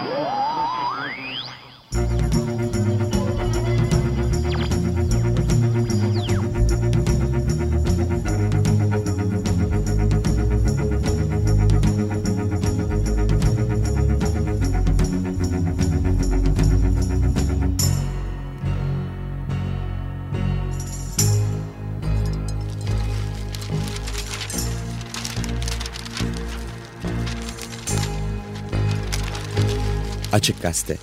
Oh! Açık Gazete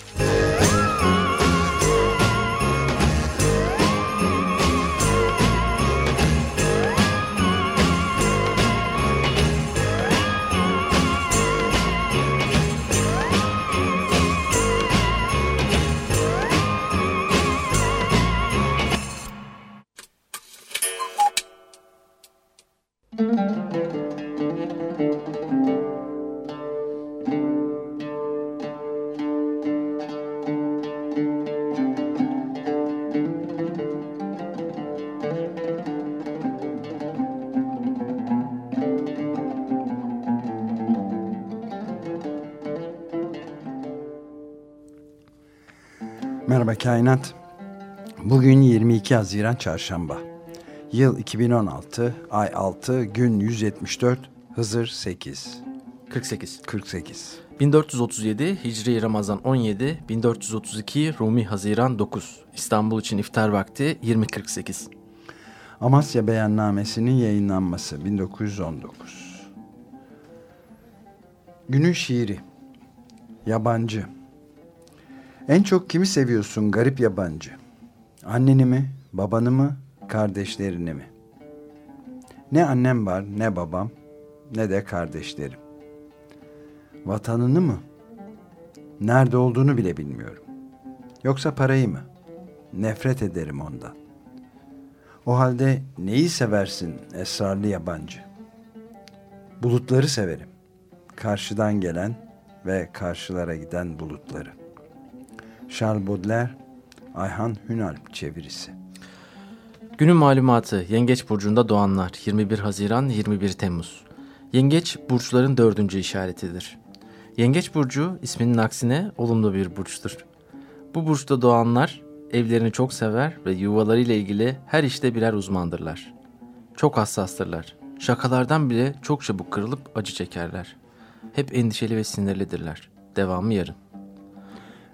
Kainat. Bugün 22 Haziran Çarşamba. Yıl 2016, ay 6, gün 174, Hızır 8. 48. 48. 1437 Hicri Ramazan 17, 1432 Rumi Haziran 9. İstanbul için iftar vakti 2048. Amasya Beyannamesi'nin yayınlanması 1919. Günün şiiri. Yabancı. En çok kimi seviyorsun garip yabancı? Anneni mi, babanı mı, kardeşlerini mi? Ne annem var, ne babam, ne de kardeşlerim. Vatanını mı? Nerede olduğunu bile bilmiyorum. Yoksa parayı mı? Nefret ederim ondan. O halde neyi seversin esrarlı yabancı? Bulutları severim. Karşıdan gelen ve karşılara giden bulutları. Charles Baudelaire, Ayhan Hünalp çevirisi. Günün malumatı Yengeç Burcu'nda doğanlar 21 Haziran 21 Temmuz. Yengeç burçların dördüncü işaretidir. Yengeç Burcu isminin aksine olumlu bir burçtur. Bu burçta doğanlar evlerini çok sever ve yuvalarıyla ilgili her işte birer uzmandırlar. Çok hassastırlar. Şakalardan bile çok çabuk kırılıp acı çekerler. Hep endişeli ve sinirlidirler. Devamı yarın.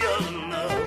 your precious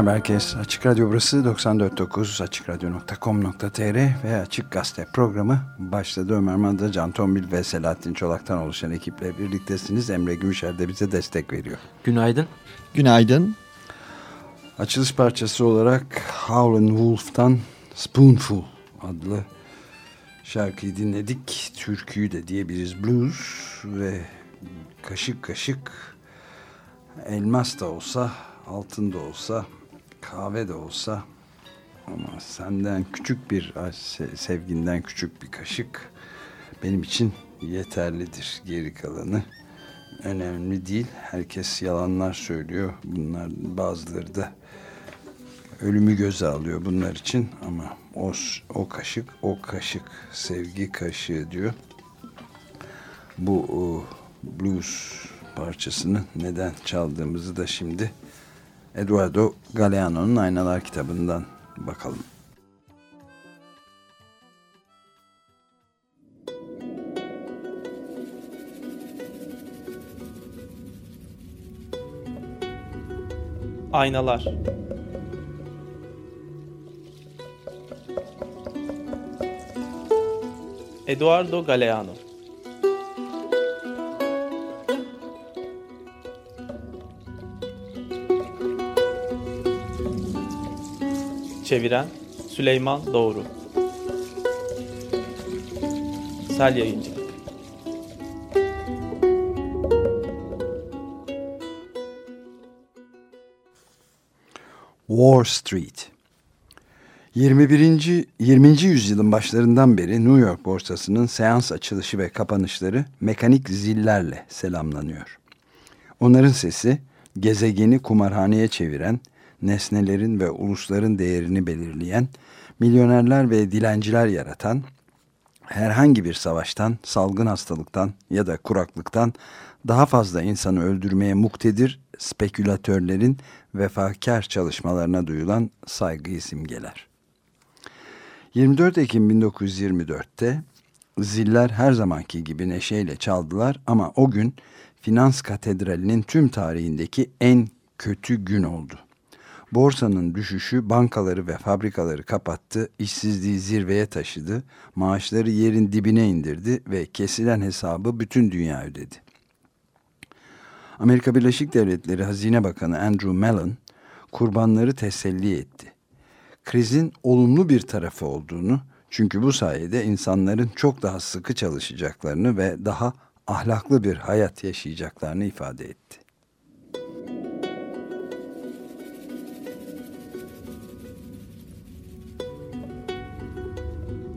Merhaba herkes. Açık Radyo burası 94.9 AçıkRadyo.com.tr ve Açık Gazete programı başladı. Ömer Madra, Can Tombil ve Selahattin Çolak'tan oluşan ekiple birliktesiniz. Emre Gümüşer de bize destek veriyor. Günaydın. Günaydın. Açılış parçası olarak Howlin' Wolf'tan Spoonful adlı şarkıyı dinledik. Türküyü de diyebiliriz blues ve kaşık kaşık elmas da olsa, altın da olsa, kahve de olsa ama senden küçük bir sevginden küçük bir kaşık benim için yeterlidir geri kalanı önemli değil. Herkes yalanlar söylüyor. Bunlar bazıları da ölümü göze alıyor bunlar için ama o, o kaşık o kaşık sevgi kaşığı diyor. Bu o, blues parçasını neden çaldığımızı da şimdi Eduardo Galeano'nun Aynalar kitabından bakalım. Aynalar Eduardo Galeano Çeviren Süleyman Doğru Sel Yayıncı Wall Street 21. 20. yüzyılın başlarından beri New York borsasının seans açılışı ve kapanışları mekanik zillerle selamlanıyor. Onların sesi gezegeni kumarhaneye çeviren, nesnelerin ve ulusların değerini belirleyen, milyonerler ve dilenciler yaratan, herhangi bir savaştan, salgın hastalıktan ya da kuraklıktan daha fazla insanı öldürmeye muktedir spekülatörlerin vefakar çalışmalarına duyulan saygıyı simgeler. 24 Ekim 1924'te ziller her zamanki gibi neşeyle çaldılar ama o gün finans katedralinin tüm tarihindeki en kötü gün oldu. Borsanın düşüşü bankaları ve fabrikaları kapattı, işsizliği zirveye taşıdı, maaşları yerin dibine indirdi ve kesilen hesabı bütün dünya ödedi. Amerika Birleşik Devletleri Hazine Bakanı Andrew Mellon kurbanları teselli etti. Krizin olumlu bir tarafı olduğunu çünkü bu sayede insanların çok daha sıkı çalışacaklarını ve daha ahlaklı bir hayat yaşayacaklarını ifade etti.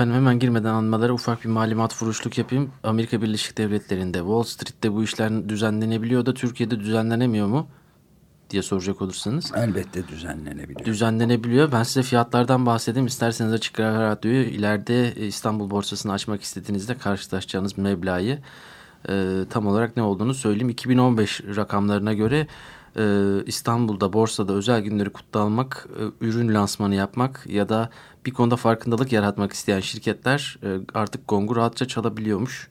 Efendim hemen girmeden anmalara ufak bir malumat furuşluk yapayım. Amerika Birleşik Devletleri'nde Wall Street'te bu işler düzenlenebiliyor da Türkiye'de düzenlenemiyor mu diye soracak olursanız. Elbette düzenlenebiliyor. Düzenlenebiliyor. Ben size fiyatlardan bahsedeyim. İsterseniz açık radyoyu ileride İstanbul borsasını açmak istediğinizde karşılaşacağınız meblağı e, tam olarak ne olduğunu söyleyeyim. 2015 rakamlarına göre e, İstanbul'da borsada özel günleri kutlanmak, e, ürün lansmanı yapmak ya da bir konuda farkındalık yaratmak isteyen şirketler e, artık gongu rahatça çalabiliyormuş.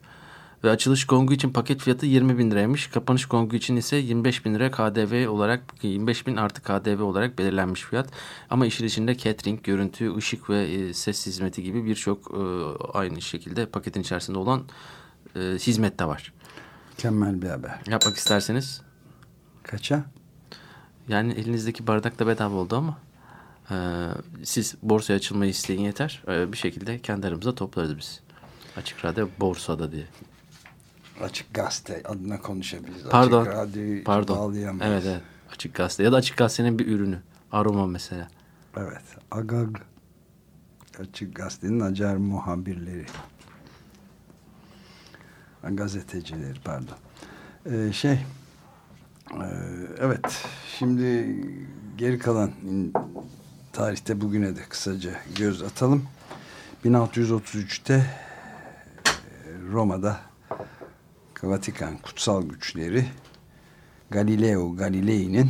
Ve açılış gongu için paket fiyatı 20 bin liraymış. Kapanış gongu için ise 25 bin lira KDV olarak 25 bin artı KDV olarak belirlenmiş fiyat. Ama işin içinde catering, görüntü, ışık ve e, ses hizmeti gibi birçok e, aynı şekilde paketin içerisinde olan e, hizmet de var. Mükemmel bir haber. Yapmak isterseniz Kaça? yani elinizdeki bardak da bedava oldu ama e, siz borsaya açılmayı isteyin yeter. E, bir şekilde kendi aramızda toplarız biz. Açık radyo borsada diye. Açık gazete adına konuşabiliriz. Pardon. Açık radyoyu Pardon. Evet evet. Açık gazete ya da açık gazetenin bir ürünü. Aroma mesela. Evet. Agag. Açık gazetenin acar muhabirleri. Ha, Gazetecileri pardon. Ee, şey evet şimdi geri kalan tarihte bugüne de kısaca göz atalım. 1633'te e, Roma'da Vatikan kutsal güçleri Galileo Galilei'nin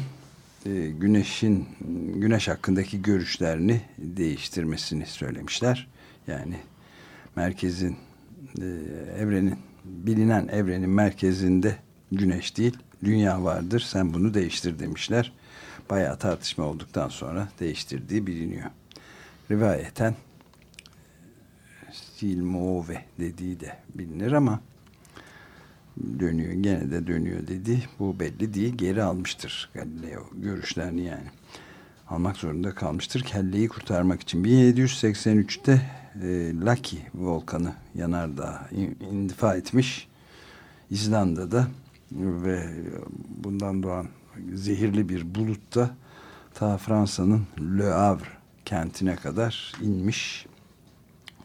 e, güneşin güneş hakkındaki görüşlerini değiştirmesini söylemişler. Yani merkezin e, evrenin bilinen evrenin merkezinde güneş değil dünya vardır. Sen bunu değiştir demişler. Bayağı tartışma olduktan sonra değiştirdiği biliniyor. Rivayeten Stil Move dediği de bilinir ama dönüyor gene de dönüyor dedi. Bu belli değil. Geri almıştır Galileo görüşlerini yani. Almak zorunda kalmıştır. Kelleyi kurtarmak için. 1783'te e, Laki volkanı yanardağ in- indifa etmiş. İzlanda'da ve bundan doğan zehirli bir bulutta ta Fransa'nın Le Havre kentine kadar inmiş.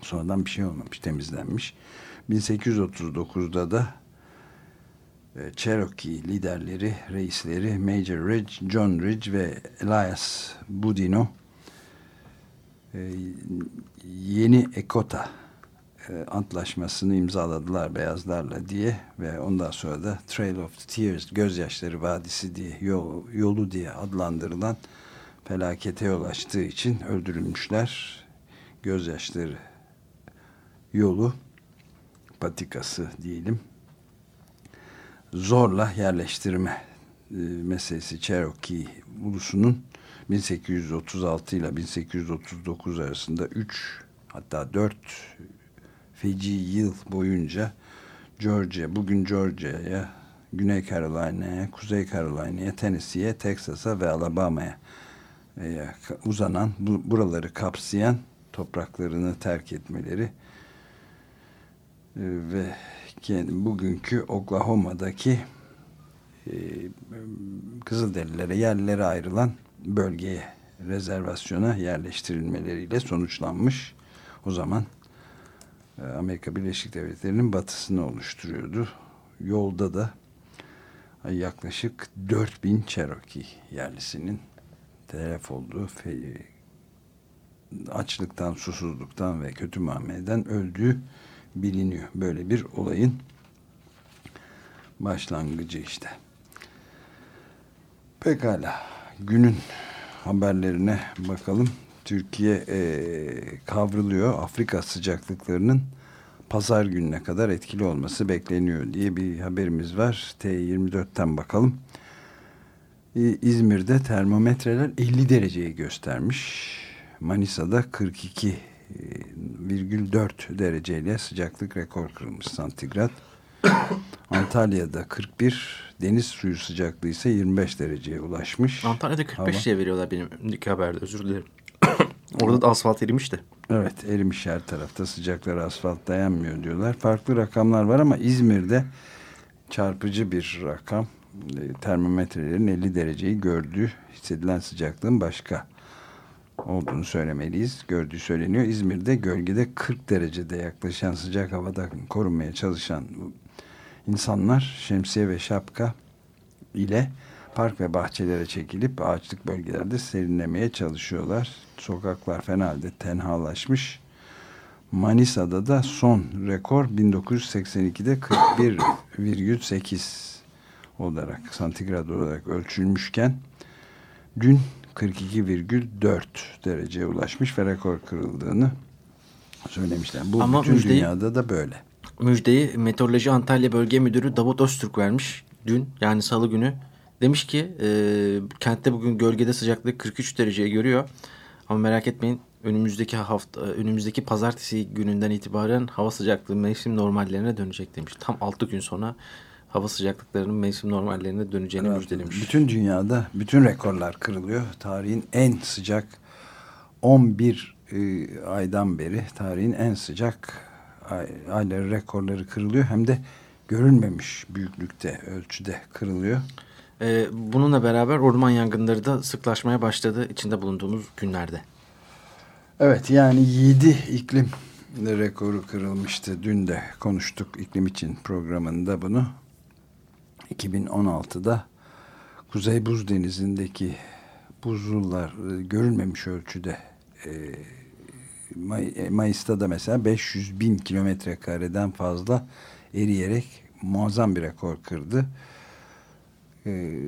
Sonradan bir şey olmamış, temizlenmiş. 1839'da da e, Cherokee liderleri, reisleri Major Ridge, John Ridge ve Elias Boudinot e, yeni Ekota antlaşmasını imzaladılar beyazlarla diye ve ondan sonra da Trail of Tears, Gözyaşları Vadisi diye yol, yolu diye adlandırılan felakete yol açtığı için öldürülmüşler. Gözyaşları yolu patikası diyelim zorla yerleştirme e, meselesi Cherokee ulusunun 1836 ile 1839 arasında 3 hatta 4 feci yıl boyunca Georgia, bugün Georgia'ya, Güney Carolina'ya, Kuzey Carolina'ya, Tennessee'ye, Texas'a ve Alabama'ya e, uzanan, bu, buraları kapsayan topraklarını terk etmeleri e, ve kendi- bugünkü Oklahoma'daki e, Kızılderililere yerlere ayrılan bölgeye rezervasyona yerleştirilmeleriyle sonuçlanmış. O zaman Amerika Birleşik Devletleri'nin batısını oluşturuyordu. Yolda da e, yaklaşık 4000 Cherokee yerlisinin telef olduğu fe- açlıktan, susuzluktan ve kötü muameleden öldüğü biliniyor. Böyle bir olayın başlangıcı işte. Pekala. Günün haberlerine bakalım. Türkiye e, kavruluyor. Afrika sıcaklıklarının pazar gününe kadar etkili olması bekleniyor diye bir haberimiz var. T24'ten bakalım. İ- İzmir'de termometreler 50 dereceyi göstermiş. Manisa'da 42,4 dereceyle sıcaklık rekor kırılmış santigrat. Antalya'da 41, deniz suyu sıcaklığı ise 25 dereceye ulaşmış. Antalya'da 45 Hava- diye veriyorlar benim haberde özür dilerim. Orada da asfalt erimişti. Evet erimiş her tarafta sıcaklara asfalt dayanmıyor diyorlar. Farklı rakamlar var ama İzmir'de çarpıcı bir rakam. E, Termometrelerin 50 dereceyi gördüğü hissedilen sıcaklığın başka olduğunu söylemeliyiz. Gördüğü söyleniyor. İzmir'de gölgede 40 derecede yaklaşan sıcak havada korunmaya çalışan insanlar şemsiye ve şapka ile park ve bahçelere çekilip ağaçlık bölgelerde serinlemeye çalışıyorlar. Sokaklar fena halde tenhalaşmış. Manisa'da da son rekor 1982'de 41,8 olarak santigrat olarak ölçülmüşken dün 42,4 dereceye ulaşmış ve rekor kırıldığını söylemişler. Bu Ama bütün müjdeyi- dünyada da böyle. müjdeyi Meteoroloji Antalya Bölge Müdürü Davut Öztürk vermiş. Dün yani salı günü. Demiş ki e, kentte bugün gölgede sıcaklık 43 dereceye görüyor. Ama merak etmeyin önümüzdeki hafta önümüzdeki pazartesi gününden itibaren hava sıcaklığı mevsim normallerine dönecek demiş. Tam 6 gün sonra hava sıcaklıklarının mevsim normallerine döneceğini Evet, müjdelemiş. Bütün dünyada bütün rekorlar kırılıyor. Tarihin en sıcak 11 e, aydan beri tarihin en sıcak ay, ayları rekorları kırılıyor. Hem de görülmemiş büyüklükte, ölçüde kırılıyor. Ee, bununla beraber orman yangınları da sıklaşmaya başladı içinde bulunduğumuz günlerde. Evet yani 7 iklim rekoru kırılmıştı. Dün de konuştuk iklim için programında bunu. 2016'da Kuzey Buz Denizi'ndeki buzullar e, görülmemiş ölçüde e, May- e, Mayıs'ta da mesela 500 bin kilometre kareden fazla eriyerek muazzam bir rekor kırdı. E,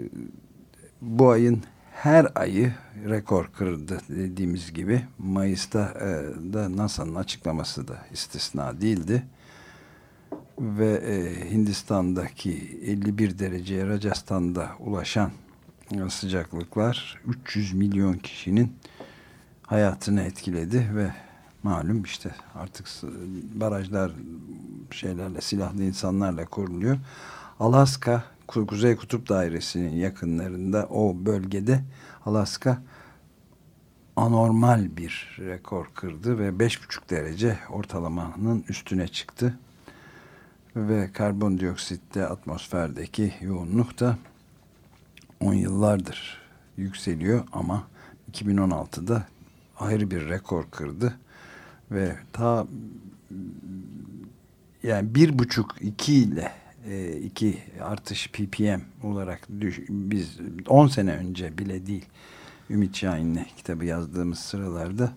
bu ayın her ayı rekor kırdı dediğimiz gibi Mayıs'ta e, da NASA'nın açıklaması da istisna değildi ve e, Hindistan'daki 51 dereceye Rajasthan'da ulaşan e, sıcaklıklar 300 milyon kişinin hayatını etkiledi ve malum işte artık barajlar şeylerle silahlı insanlarla koruluyor. Alaska Kuzey Kutup Dairesi'nin yakınlarında o bölgede Alaska anormal bir rekor kırdı ve 5,5 derece ortalamanın üstüne çıktı. Ve karbondioksitte atmosferdeki yoğunluk da 10 yıllardır yükseliyor ama 2016'da ayrı bir rekor kırdı ve ta yani bir buçuk iki ile iki artış ppm olarak düş, biz 10 sene önce bile değil Ümit Şahin'le kitabı yazdığımız sıralarda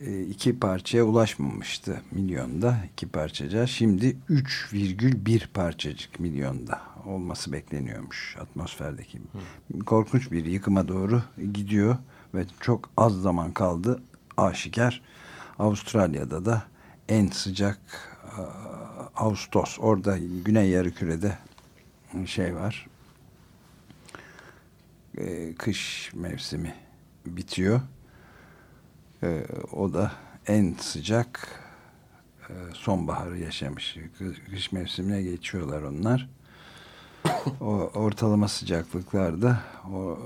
e, iki parçaya ulaşmamıştı milyonda iki parçaca şimdi 3,1 parçacık milyonda olması bekleniyormuş atmosferdeki korkunç bir yıkıma doğru gidiyor ve çok az zaman kaldı. Aşikar Avustralya'da da en sıcak e, Ağustos. Orada Güney Yarımküre'de şey var. E, kış mevsimi bitiyor. E, o da en sıcak e, sonbaharı yaşamış. Kı- kış mevsimine geçiyorlar onlar. O ortalama sıcaklıklarda o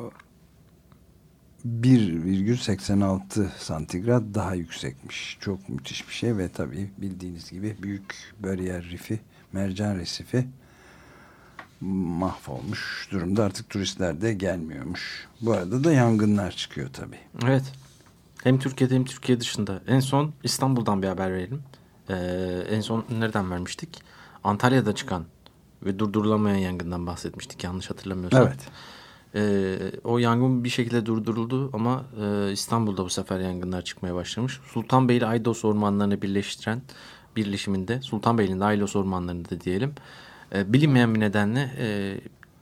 1,86 santigrat daha yüksekmiş. Çok müthiş bir şey ve tabii bildiğiniz gibi büyük bariyer rifi, mercan resifi mahvolmuş durumda. Artık turistler de gelmiyormuş. Bu arada da yangınlar çıkıyor tabii. Evet. Hem Türkiye'de hem Türkiye dışında. En son İstanbul'dan bir haber verelim. Ee, en son nereden vermiştik? Antalya'da çıkan ve durdurulamayan yangından bahsetmiştik yanlış hatırlamıyorsam. Evet. Ee, o yangın bir şekilde durduruldu ama e, İstanbul'da bu sefer yangınlar çıkmaya başlamış. Sultanbeyli Aydos ormanlarını birleştiren birleşiminde Sultanbeyli'nin de Aydos ormanlarında diyelim. E, bilinmeyen bir nedenle e,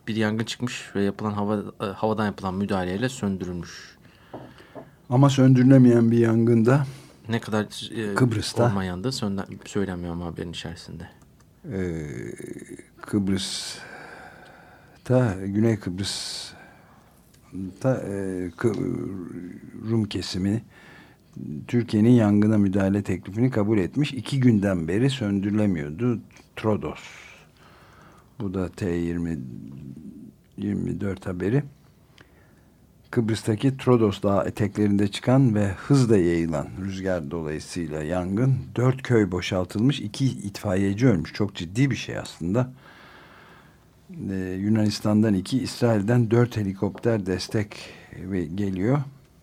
bir yangın çıkmış ve yapılan hava e, havadan yapılan müdahaleyle söndürülmüş. Ama söndürülemeyen bir yangında Ne kadar e, Kıbrıs'ta. orman söyle- söylenmiyor ama haberin içerisinde. e, Kıbrıs'ta Güney Kıbrıs'ta e, Rum kesimi Türkiye'nin yangına müdahale teklifini kabul etmiş. İki günden beri söndürülemiyordu. Trodos. Bu da T20 24 haberi. Kıbrıs'taki Trodos Dağı eteklerinde çıkan ve hızla yayılan rüzgar dolayısıyla yangın dört köy boşaltılmış iki itfaiyeci ölmüş çok ciddi bir şey aslında Ee, Yunanistan'dan iki İsrail'den dört helikopter destek ve geliyor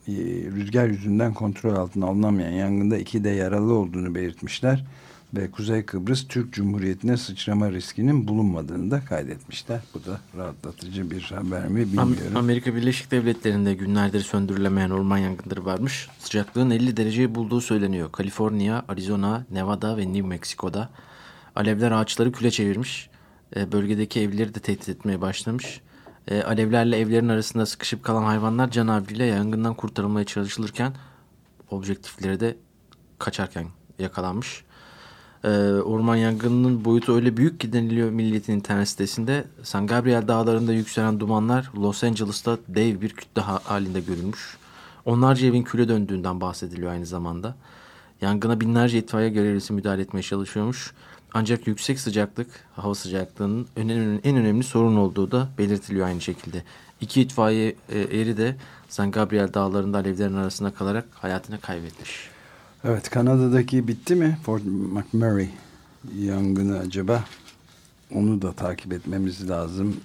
Ee, rüzgar yüzünden kontrol altına alınamayan yangında iki de yaralı olduğunu belirtmişler ve Kuzey Kıbrıs Türk Cumhuriyeti'ne sıçrama riskinin bulunmadığını da kaydetmişler bu da rahatlatıcı bir haber mi bilmiyorum Amerika Birleşik Devletleri'nde günlerdir söndürülemeyen orman yangınları varmış. Sıcaklığın 50 dereceyi bulduğu söyleniyor. Kaliforniya, Arizona, Nevada ve New Mexico'da. Alevler ağaçları küle çevirmiş. E, bölgedeki evleri de tehdit etmeye başlamış. E, alevlerle evlerin arasında sıkışıp kalan hayvanlar canavriyle yangından kurtarılmaya çalışılırken objektifleri de kaçarken yakalanmış. Ee, orman yangınının boyutu öyle büyük ki deniliyor milletin internet sitesinde. San Gabriel dağlarında yükselen dumanlar Los Angeles'ta dev bir kütle ha- halinde görülmüş. Onlarca evin küle döndüğünden bahsediliyor aynı zamanda. Yangına binlerce itfaiye görevlisi müdahale etmeye çalışıyormuş. Ancak yüksek sıcaklık, hava sıcaklığının en, önemli sorun olduğu da belirtiliyor aynı şekilde. İki itfaiye e, eri de San Gabriel dağlarında alevlerin arasında kalarak hayatını kaybetmiş. Evet Kanada'daki bitti mi Fort McMurray yangını acaba? Onu da takip etmemiz lazım.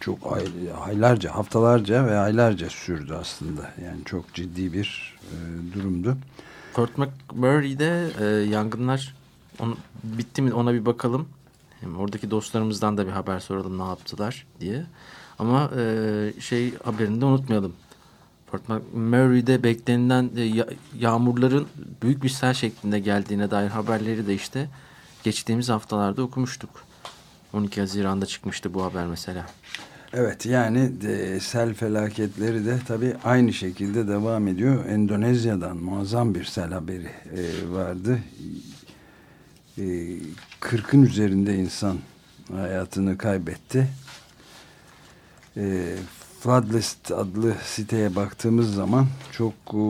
Çok ay, aylarca, haftalarca ve aylarca sürdü aslında. Yani çok ciddi bir e, durumdu. Fort McMurray'de e, yangınlar onu, bitti mi ona bir bakalım. Hem oradaki dostlarımızdan da bir haber soralım ne yaptılar diye. Ama e, şey haberini de unutmayalım. Fort McMurray'de beklenilen e, ya- yağmurların büyük bir sel şeklinde geldiğine dair haberleri de işte geçtiğimiz haftalarda okumuştuk. 12 Haziran'da çıkmıştı bu haber mesela. Evet yani de, sel felaketleri de tabii aynı şekilde devam ediyor. Endonezya'dan muazzam bir sel haberi e, vardı. E, 40'ın üzerinde insan hayatını kaybetti. E, Floodlist adlı siteye baktığımız zaman çok e,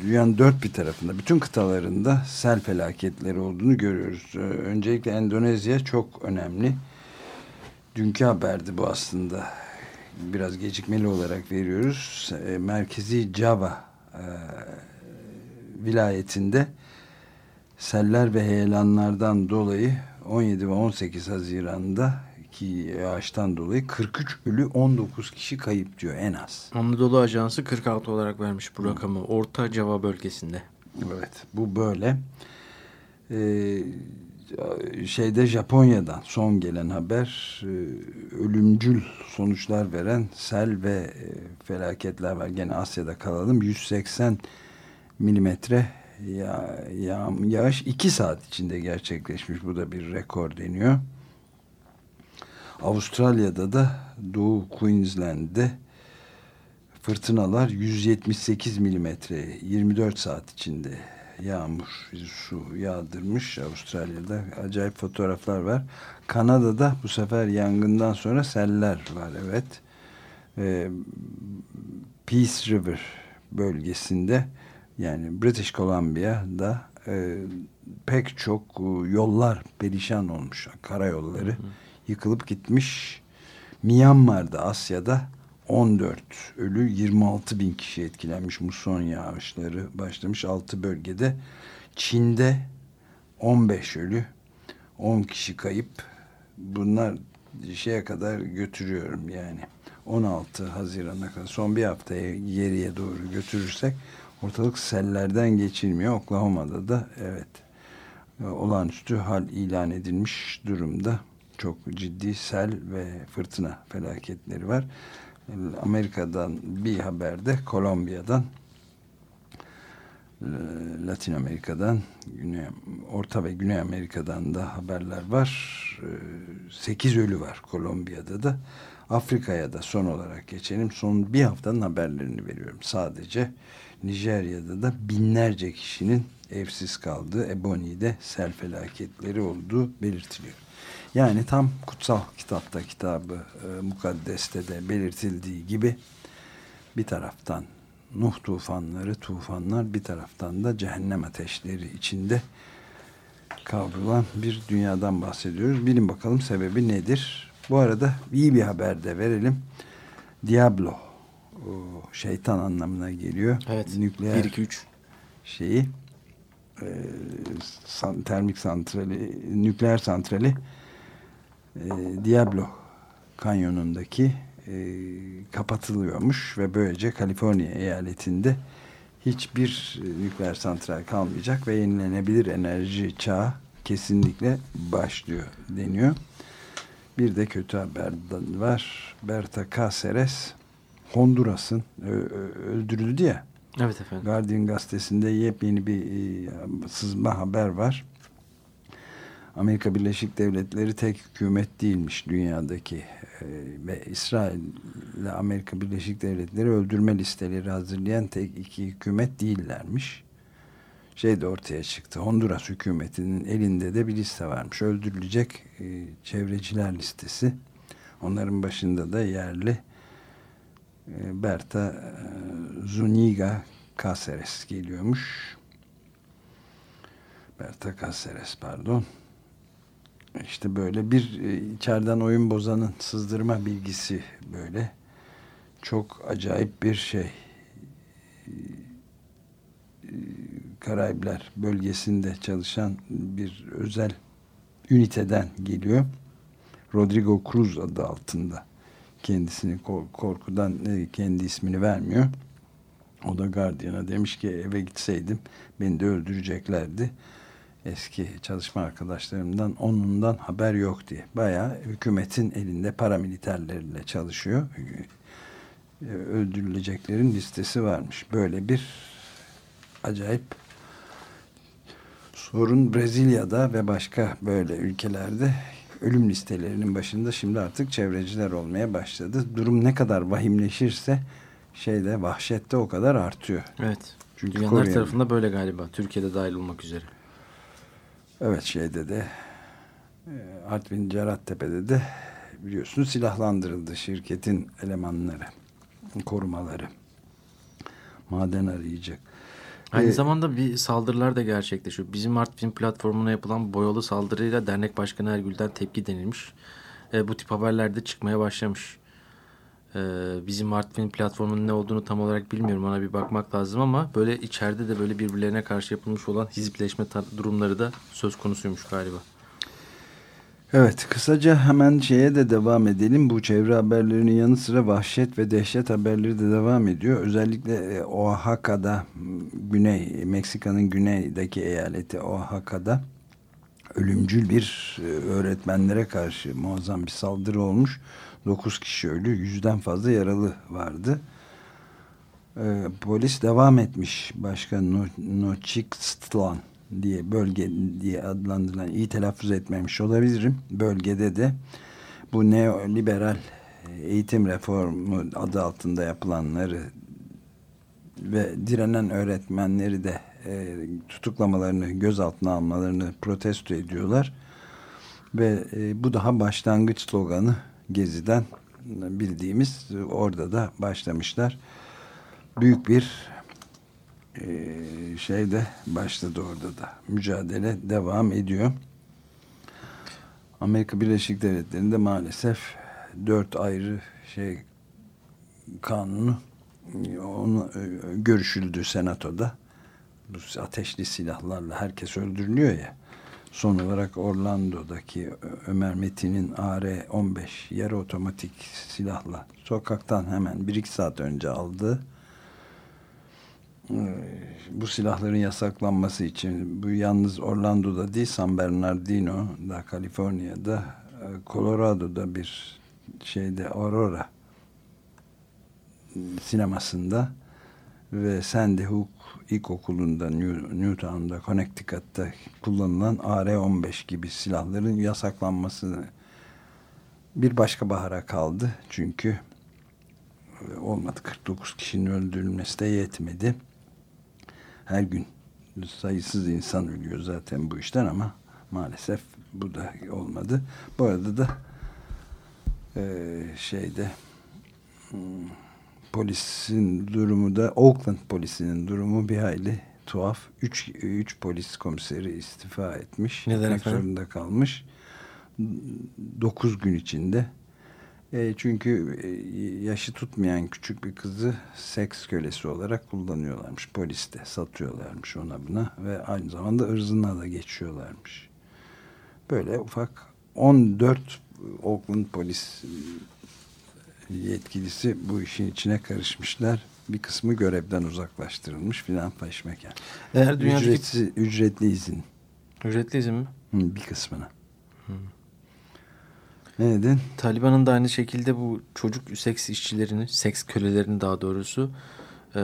dünyanın dört bir tarafında, bütün kıtalarında sel felaketleri olduğunu görüyoruz. E, öncelikle Endonezya çok önemli. Dünkü haberdi bu aslında. Biraz gecikmeli olarak veriyoruz. E, Merkezi Java e, vilayetinde seller ve heyelanlardan dolayı 17 ve 18 Haziran'da ki yağıştan dolayı 43 ölü 19 kişi kayıp diyor en az. Anadolu Ajansı 46 olarak vermiş bu rakamı. Orta Java bölgesinde. Evet bu böyle. Ee, şeyde Japonya'dan son gelen haber e, ölümcül sonuçlar veren sel ve e, felaketler var. Gene Asya'da kalalım. 180 milimetre ya, ya, yağış 2 saat içinde gerçekleşmiş. Bu da bir rekor deniyor. Avustralya'da da Doğu Queensland'de fırtınalar 178 milimetre 24 saat içinde yağmur, su yağdırmış Avustralya'da. Acayip fotoğraflar var. Kanada'da bu sefer yangından sonra seller var evet. Ee, Peace River bölgesinde yani British Columbia'da e, pek çok e, yollar perişan olmuş. Karayolları yıkılıp gitmiş. Myanmar'da Asya'da 14 ölü 26 bin kişi etkilenmiş muson yağışları başlamış 6 bölgede. Çin'de 15 ölü 10 kişi kayıp bunlar şeye kadar götürüyorum yani 16 Haziran'a kadar son bir haftaya geriye doğru götürürsek ortalık sellerden geçilmiyor. Oklahoma'da da evet olağanüstü hal ilan edilmiş durumda. Çok ciddi sel ve fırtına felaketleri var. Amerika'dan bir haberde Kolombiya'dan Latin Amerika'dan Güney, Orta ve Güney Amerika'dan da haberler var. 8 ölü var Kolombiya'da da. Afrika'ya da son olarak geçelim. Son bir haftanın haberlerini veriyorum. Sadece Nijerya'da da binlerce kişinin evsiz kaldığı Ebony'de sel felaketleri olduğu belirtiliyor. Yani tam kutsal kitapta kitabı e, mukaddeste de belirtildiği gibi bir taraftan Nuh tufanları, tufanlar bir taraftan da cehennem ateşleri içinde kavrulan bir dünyadan bahsediyoruz. Bilin bakalım sebebi nedir? Bu arada iyi bir haber de verelim. Diablo şeytan anlamına geliyor. Evet. Nükleer 1 2 3 şeyi e, san, termik santrali, nükleer santrali e, Diablo kanyonundaki e, kapatılıyormuş ve böylece Kaliforniya eyaletinde hiçbir e, nükleer santral kalmayacak ve yenilenebilir enerji çağı kesinlikle başlıyor deniyor. Bir de kötü haber var. Berta Cáceres Honduras'ın öldürüldü ya. Evet efendim. Guardian gazetesinde yepyeni bir e, sızma haber var. Amerika Birleşik Devletleri tek hükümet değilmiş dünyadaki e, ve İsrail ile Amerika Birleşik Devletleri öldürme listeleri hazırlayan tek iki hükümet değillermiş. şey de ortaya çıktı. Honduras hükümetinin elinde de bir liste varmış. Öldürülecek e, çevreciler listesi. Onların başında da yerli e, Berta e, Zuniga Cáceres geliyormuş. Berta Cáceres pardon. İşte böyle bir e, içeriden oyun bozanın sızdırma bilgisi böyle. Çok acayip bir şey. E, Karayipler bölgesinde çalışan bir özel üniteden geliyor. Rodrigo Cruz adı altında. Kendisini korkudan e, kendi ismini vermiyor. O da Guardian'a demiş ki eve gitseydim beni de öldüreceklerdi. Eski çalışma arkadaşlarımdan onundan haber yok diye. Bayağı hükümetin elinde paramiliterlerle çalışıyor. E, öldürüleceklerin listesi varmış. Böyle bir acayip sorun Brezilya'da ve başka böyle ülkelerde ölüm listelerinin başında şimdi artık çevreciler olmaya başladı. Durum ne kadar vahimleşirse şeyde vahşette o kadar artıyor. Evet. Çünkü Dünyanın her tarafında böyle galiba. Türkiye'de dahil olmak üzere. Evet şeyde de e, Artvin Cerattepe'de de biliyorsunuz silahlandırıldı şirketin elemanları, korumaları. Maden arayacak. Aynı ee, zamanda bir saldırılar da gerçekleşiyor. Bizim Artvin platformuna yapılan boyalı saldırıyla dernek başkanı Ergül'den tepki denilmiş. E, bu tip haberlerde çıkmaya başlamış. E, bizim Artvin platformunun ne olduğunu tam olarak bilmiyorum. Ona bir bakmak lazım ama böyle içeride de böyle birbirlerine karşı yapılmış olan hizipleşme durumları da söz konusuymuş galiba. Evet kısaca hemen şeye de devam edelim. Bu çevre haberlerinin yanı sıra vahşet ve dehşet haberleri de devam ediyor. Özellikle e, Oaxaca'da güney Meksika'nın güneydeki eyaleti Oaxaca'da ölümcül bir e, öğretmenlere karşı muazzam bir saldırı olmuş. 9 kişi ölü, yüzden fazla yaralı vardı. Ee, polis devam etmiş. Başkan no Nochixtlan diye bölge diye adlandırılan iyi telaffuz etmemiş olabilirim. Bölgede de bu neoliberal eğitim reformu adı altında yapılanları ve direnen öğretmenleri de e, tutuklamalarını, gözaltına almalarını protesto ediyorlar. Ve e, bu daha başlangıç sloganı Gezi'den bildiğimiz orada da başlamışlar. Büyük bir e, şey de başladı orada da. Mücadele devam ediyor. Amerika Birleşik Devletleri'nde maalesef dört ayrı şey kanunu onu e, görüşüldü senatoda. Bu ateşli silahlarla herkes öldürülüyor ya. Son olarak Orlando'daki Ömer Metin'in AR-15 yarı otomatik silahla sokaktan hemen bir iki saat önce aldığı ee, bu silahların yasaklanması için bu yalnız Orlando'da değil San Bernardino da Kaliforniya'da e, Colorado'da bir şeyde Aurora sinemasında ve Sandy Hook İlkokulu'nda New, Newtown'da Connecticut'ta kullanılan AR-15 gibi silahların yasaklanması bir başka bahara kaldı. Çünkü olmadı 49 kişinin öldürülmesi de yetmedi her gün sayısız insan ölüyor zaten bu işten ama maalesef bu da olmadı. Bu arada da e, şeyde hmm, polisin durumu da Oakland polisinin durumu bir hayli tuhaf. Üç, üç polis komiseri istifa etmiş. Neden efendim? Zorunda kalmış. Dokuz gün içinde e, çünkü e, yaşı tutmayan küçük bir kızı seks kölesi olarak kullanıyorlarmış. Poliste satıyorlarmış ona buna ve aynı zamanda ırzına da geçiyorlarmış. Böyle ufak 14 Oakland polis yetkilisi bu işin içine karışmışlar. Bir kısmı görevden uzaklaştırılmış filan peşmeken. Eğer dünyadaki... Ücretsiz, ücretli izin. Ücretli izin mi? Hı, bir kısmına. Hı. Ne dedin? Taliban'ın da aynı şekilde bu çocuk seks işçilerini, seks kölelerini daha doğrusu e,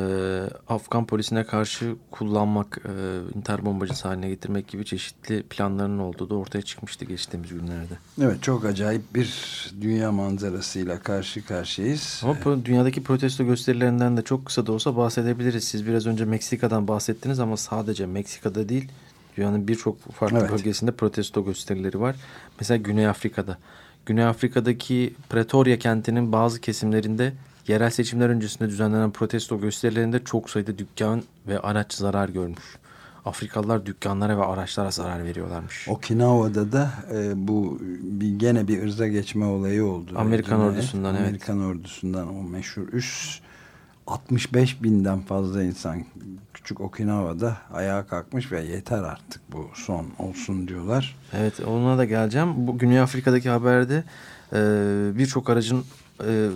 Afgan polisine karşı kullanmak, e, intihar bombacısı haline getirmek gibi çeşitli planlarının olduğu da ortaya çıkmıştı geçtiğimiz günlerde. Evet çok acayip bir dünya manzarasıyla karşı karşıyayız. Ama dünyadaki protesto gösterilerinden de çok kısa da olsa bahsedebiliriz. Siz biraz önce Meksika'dan bahsettiniz ama sadece Meksika'da değil, dünyanın birçok farklı Evet. bölgesinde protesto gösterileri var. Mesela Güney Afrika'da. Güney Afrika'daki Pretoria kentinin bazı kesimlerinde yerel seçimler öncesinde düzenlenen protesto gösterilerinde çok sayıda dükkan ve araç zarar görmüş. Afrikalılar dükkanlara ve araçlara zarar veriyorlarmış. Okinawa'da da e, bu bir gene bir ırza geçme olayı oldu. Amerikan Cinayet. ordusundan, evet. Amerikan ordusundan o meşhur üst 65 binden fazla insan küçük Okinawa'da ayağa kalkmış ve yeter artık bu son olsun diyorlar. Evet ona da geleceğim. Bu Güney Afrika'daki haberde e, birçok aracın e,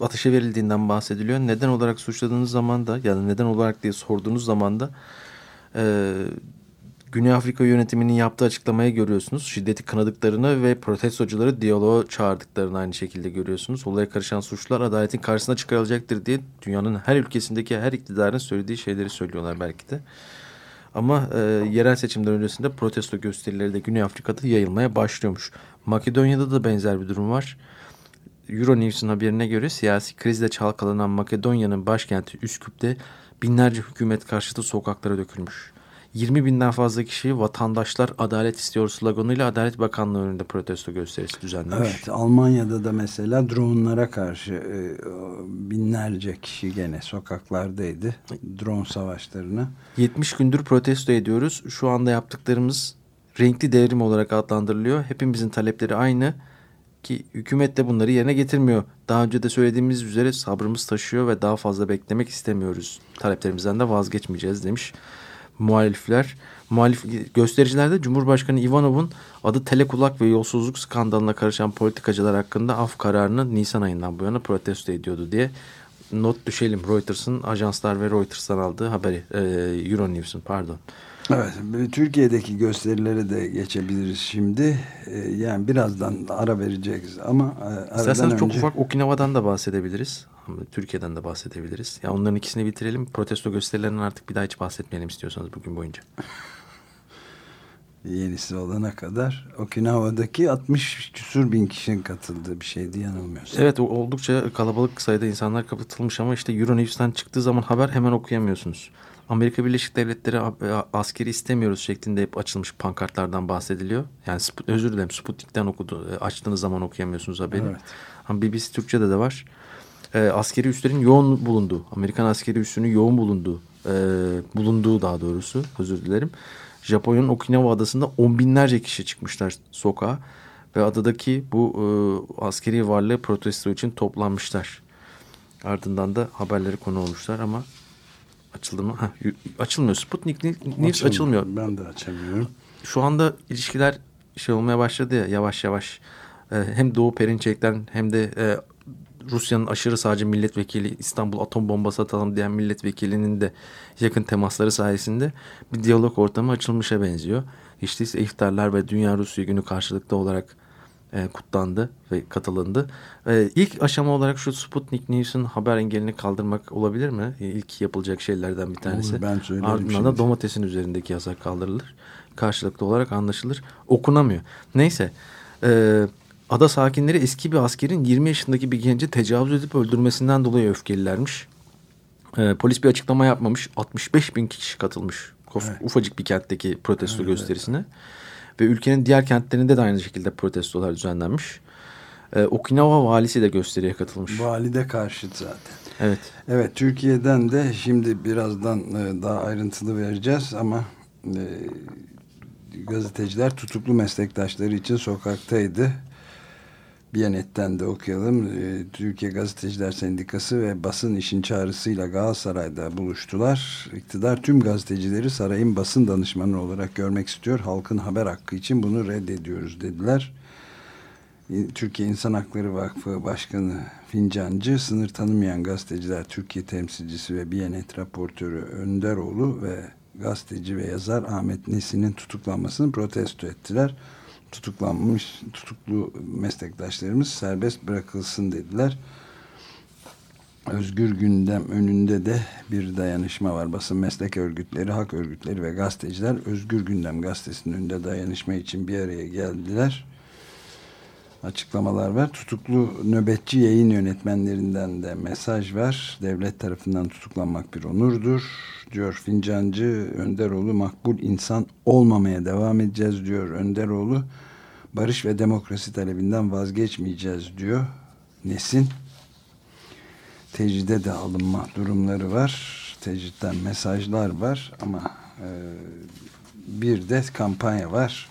ateşe verildiğinden bahsediliyor. Neden olarak suçladığınız zaman da ya da neden olarak diye sorduğunuz zaman da e, Güney Afrika yönetiminin yaptığı açıklamayı görüyorsunuz. Şiddeti kınadıklarını ve protestocuları diyaloğa çağırdıklarını aynı şekilde görüyorsunuz. Olaya karışan suçlular adaletin karşısına çıkarılacaktır diye dünyanın her ülkesindeki her iktidarın söylediği şeyleri söylüyorlar belki de. Ama e, yerel seçimler öncesinde protesto gösterileri de Güney Afrika'da yayılmaya başlıyormuş. Makedonya'da da benzer bir durum var. Euronews'un haberine göre siyasi krizle çalkalanan Makedonya'nın başkenti Üsküp'te binlerce hükümet karşıtı sokaklara dökülmüş. 20 binden fazla kişi vatandaşlar adalet istiyor sloganıyla Adalet Bakanlığı önünde protesto gösterisi düzenlemiş. Evet Almanya'da da mesela dronlara karşı e, binlerce kişi gene sokaklardaydı. Drone savaşlarına. 70 gündür protesto ediyoruz. Şu anda yaptıklarımız renkli devrim olarak adlandırılıyor. Hepimizin talepleri aynı ki hükümet de bunları yerine getirmiyor. Daha önce de söylediğimiz üzere sabrımız taşıyor ve daha fazla beklemek istemiyoruz. Taleplerimizden de vazgeçmeyeceğiz demiş muhalifler. Muhalif göstericilerde Cumhurbaşkanı Ivanov'un adı telekulak ve yolsuzluk skandalına karışan politikacılar hakkında af kararını Nisan ayından bu yana protesto ediyordu diye not düşelim. Reuters'ın ajanslar ve Reuters'tan aldığı haberi. E, Euronews'un pardon. Evet, Türkiye'deki gösterilere de geçebiliriz şimdi. Ee, yani birazdan ara vereceğiz ama e, aradan İsterseniz çok önce... ufak Okinawa'dan da bahsedebiliriz. Türkiye'den de bahsedebiliriz. Ya onların ikisini bitirelim. Protesto gösterilerinden artık bir daha hiç bahsetmeyelim istiyorsanız bugün boyunca. yenisi olana kadar Okinawa'daki 60 küsur bin kişinin katıldığı bir şeydi yanılmıyorsam. Evet oldukça kalabalık sayıda insanlar katılmış ama işte Euronews'tan çıktığı zaman haber hemen okuyamıyorsunuz. Amerika Birleşik Devletleri a- askeri istemiyoruz şeklinde hep açılmış pankartlardan bahsediliyor. Yani özür dilerim Sputnik'ten okudu. E, Açtığınız zaman okuyamıyorsunuz haberi. Evet. Ama BBC Türkçe'de de var. E, askeri üslerin yoğun bulunduğu, Amerikan askeri üssünün yoğun bulunduğu, e, bulunduğu daha doğrusu özür dilerim. Japonya'nın Okinawa adasında on binlerce kişi çıkmışlar sokağa ve adadaki bu e, askeri varlığı protesto için toplanmışlar. Ardından da haberleri konu olmuşlar ama açıldı mı? Y- açılmıyor. Sputnik News açılmıyor. Ben de açamıyorum. Şu anda ilişkiler şey olmaya başladı ya yavaş yavaş. Ee, hem Doğu Perinçek'ten hem de e, Rusya'nın aşırı sağcı milletvekili İstanbul atom bombası atalım diyen milletvekilinin de yakın temasları sayesinde bir diyalog ortamı açılmışa benziyor. Hiç değilse iftarlar ve Dünya Rusya Günü karşılıklı olarak e, kutlandı ve katılındı. E, ilk aşama olarak şu Sputnik News'un haber engelini kaldırmak olabilir mi? E, ilk yapılacak şeylerden bir tanesi. Olur, ben söylerim Ardından da şimdi. domatesin üzerindeki yasak kaldırılır. Karşılıklı olarak anlaşılır. Okunamıyor. Neyse. E, ada sakinleri eski bir askerin 20 yaşındaki bir genci tecavüz edip öldürmesinden dolayı öfkelilermiş. E, polis bir açıklama yapmamış. 65 bin kişi katılmış. Kos- Ufacık bir kentteki protesto gösterisine. Ve ülkenin diğer kentlerinde de aynı şekilde protestolar düzenlenmiş. E, Okinawa valisi de gösteriye katılmış. Valide karşıt zaten. Evet. Evet Türkiye'den de şimdi birazdan e, daha ayrıntılı vereceğiz ama e, gazeteciler tutuklu meslektaşları için sokaktaydı. Biyanet'ten de okuyalım. E, Türkiye Gazeteciler Sendikası ve basın işin çağrısıyla Galatasaray'da buluştular. İktidar tüm gazetecileri sarayın basın danışmanı olarak görmek istiyor. Halkın haber hakkı için bunu reddediyoruz dediler. Türkiye İnsan Hakları Vakfı Başkanı Fincancı, sınır tanımayan gazeteciler Türkiye temsilcisi ve Biyanet raportörü Önderoğlu ve gazeteci ve yazar Ahmet Nesin'in tutuklanmasını protesto ettiler. Tutuklanmış, tutuklu meslektaşlarımız serbest bırakılsın dediler. Özgür Gündem önünde de bir dayanışma var. Basın meslek örgütleri, hak örgütleri ve gazeteciler Özgür Gündem gazetesinin önünde dayanışma için bir araya geldiler. Açıklamalar var. Tutuklu nöbetçi yayın yönetmenlerinden de mesaj var. Devlet tarafından tutuklanmak bir onurdur. Diyor Fincancı Önderoğlu makbul insan olmamaya devam edeceğiz diyor Önderoğlu. Barış ve demokrasi talebinden vazgeçmeyeceğiz diyor. Nesin tecride de alınma durumları var. Tecritten mesajlar var ama e, bir de kampanya var.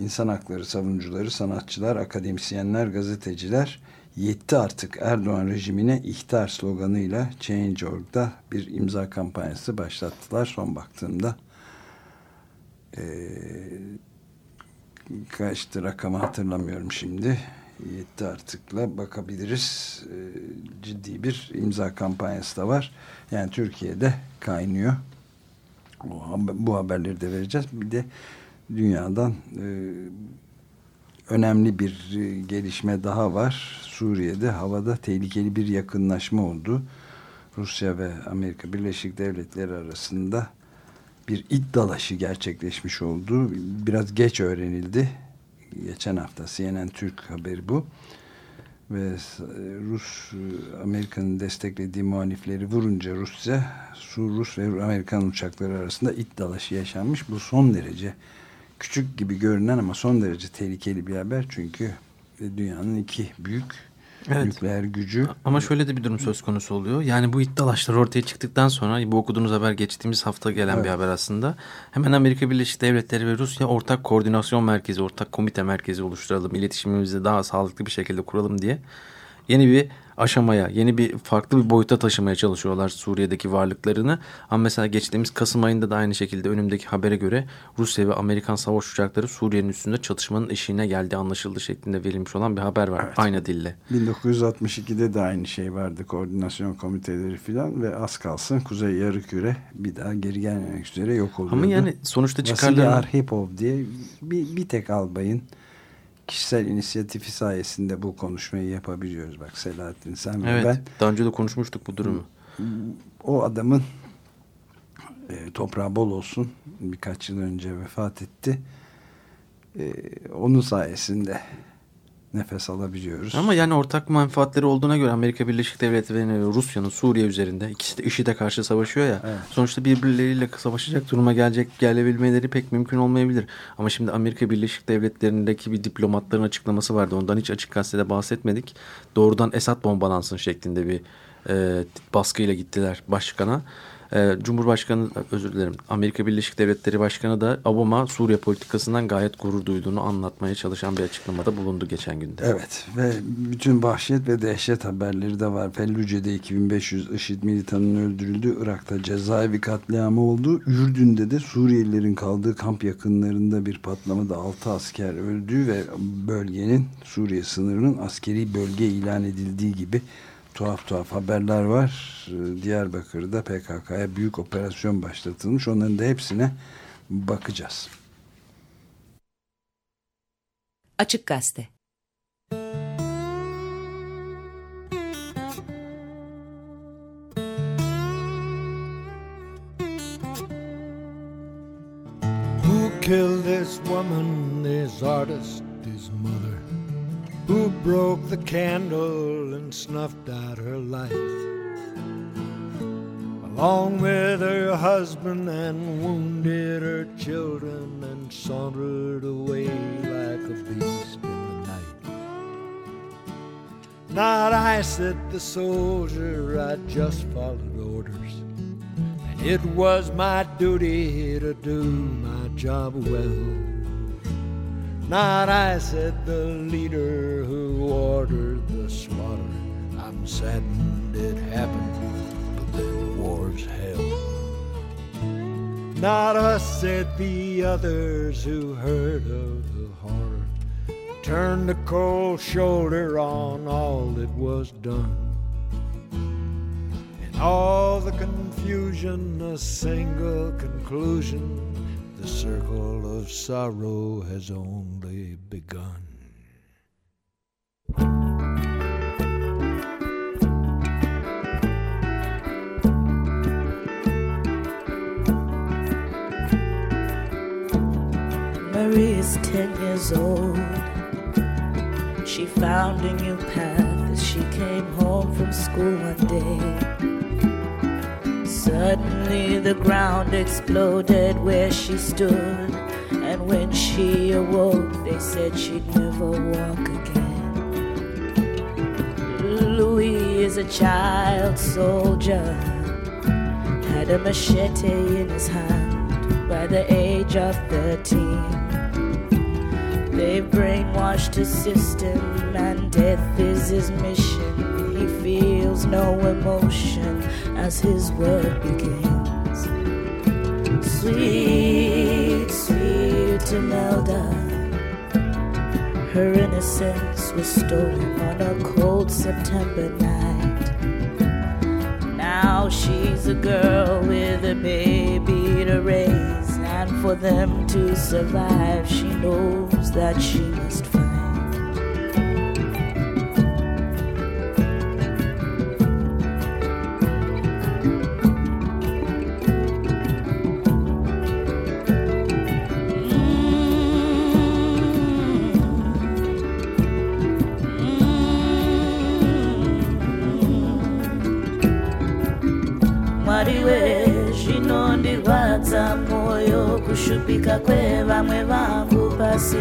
İnsan hakları savunucuları, sanatçılar, akademisyenler, gazeteciler yetti artık Erdoğan rejimine ihtar sloganıyla Change.org'da bir imza kampanyası başlattılar. Son baktığımda e, kaçtı rakamı hatırlamıyorum şimdi yetti artıkla bakabiliriz. E, ciddi bir imza kampanyası da var. Yani Türkiye'de kaynıyor. Bu haberleri de vereceğiz. Bir de dünyadan e, önemli bir e, gelişme daha var. Suriye'de havada tehlikeli bir yakınlaşma oldu. Rusya ve Amerika Birleşik Devletleri arasında bir it gerçekleşmiş oldu. Biraz geç öğrenildi geçen hafta CNN Türk haberi bu ve Rus Amerika'nın desteklediği muhalifleri vurunca Rusya Su Rus ve Amerikan uçakları arasında it yaşanmış. Bu son derece küçük gibi görünen ama son derece tehlikeli bir haber çünkü dünyanın iki büyük evet. nükleer gücü. Ama şöyle de bir durum söz konusu oluyor. Yani bu iddialaşlar ortaya çıktıktan sonra bu okuduğunuz haber geçtiğimiz hafta gelen evet. bir haber aslında. Hemen Amerika Birleşik Devletleri ve Rusya ortak koordinasyon merkezi, ortak komite merkezi oluşturalım. İletişimimizi daha sağlıklı bir şekilde kuralım diye yeni bir aşamaya, yeni bir farklı bir boyuta taşımaya çalışıyorlar Suriye'deki varlıklarını. Ama mesela geçtiğimiz Kasım ayında da aynı şekilde önümdeki habere göre Rusya ve Amerikan savaş uçakları Suriye'nin üstünde çatışmanın eşiğine geldi anlaşıldı şeklinde verilmiş olan bir haber var. Evet. Aynı dille. 1962'de de aynı şey vardı. Koordinasyon komiteleri falan ve az kalsın Kuzey Yarıküre bir daha geri gelmemek üzere yok oluyordu. Ama yani sonuçta çıkarlarını... Vasily Arhipov diye bir, bir tek albayın kişisel inisiyatifi sayesinde bu konuşmayı yapabiliyoruz. Bak Selahattin sen evet, ve ben. Daha önce de konuşmuştuk bu durumu. O adamın e, toprağı bol olsun birkaç yıl önce vefat etti. E, onun sayesinde nefes alabiliyoruz. Ama yani ortak menfaatleri olduğuna göre Amerika Birleşik Devletleri ve Rusya'nın Suriye üzerinde ikisi de IŞİD'e karşı savaşıyor ya. Evet. Sonuçta birbirleriyle savaşacak duruma gelecek gelebilmeleri pek mümkün olmayabilir. Ama şimdi Amerika Birleşik Devletleri'ndeki bir diplomatların açıklaması vardı. Ondan hiç açık gazetede bahsetmedik. Doğrudan Esad bombalansın şeklinde bir e, baskıyla gittiler başkana. Ee, Cumhurbaşkanı özür dilerim Amerika Birleşik Devletleri Başkanı da Obama Suriye politikasından gayet gurur duyduğunu anlatmaya çalışan bir açıklamada bulundu geçen günde. Evet ve bütün vahşet ve dehşet haberleri de var. Fellüce'de 2500 IŞİD militanının öldürüldü. Irak'ta cezaevi katliamı oldu. Ürdün'de de Suriyelilerin kaldığı kamp yakınlarında bir patlamada 6 asker öldü ve bölgenin Suriye sınırının askeri bölge ilan edildiği gibi tuhaf tuhaf haberler var. Ee, Diyarbakır'da PKK'ya büyük operasyon başlatılmış. Onların da hepsine bakacağız. Açık Gazete Who killed this woman, this artist? Who broke the candle and snuffed out her life, along with her husband and wounded her children and sauntered away like a beast in the night. Not I, said the soldier, I just followed orders. And it was my duty to do my job well. Not I, said the leader who ordered the slaughter. I'm saddened it happened, but then war's hell. Not us, said the others who heard of the horror. Turned a cold shoulder on all that was done. In all the confusion, a single conclusion the circle of sorrow has only begun. Mary is ten years old. She found a new path as she came home from school one day. Suddenly the ground exploded where she stood, and when she awoke, they said she'd never walk again. Louis is a child soldier, had a machete in his hand by the age of 13. They've brainwashed his system, and death is his mission. He feels no emotion as his word begins. Sweet, sweet Imelda. Her innocence was stolen on a cold September night. Now she's a girl with a baby to raise, and for them to survive, she knows that she must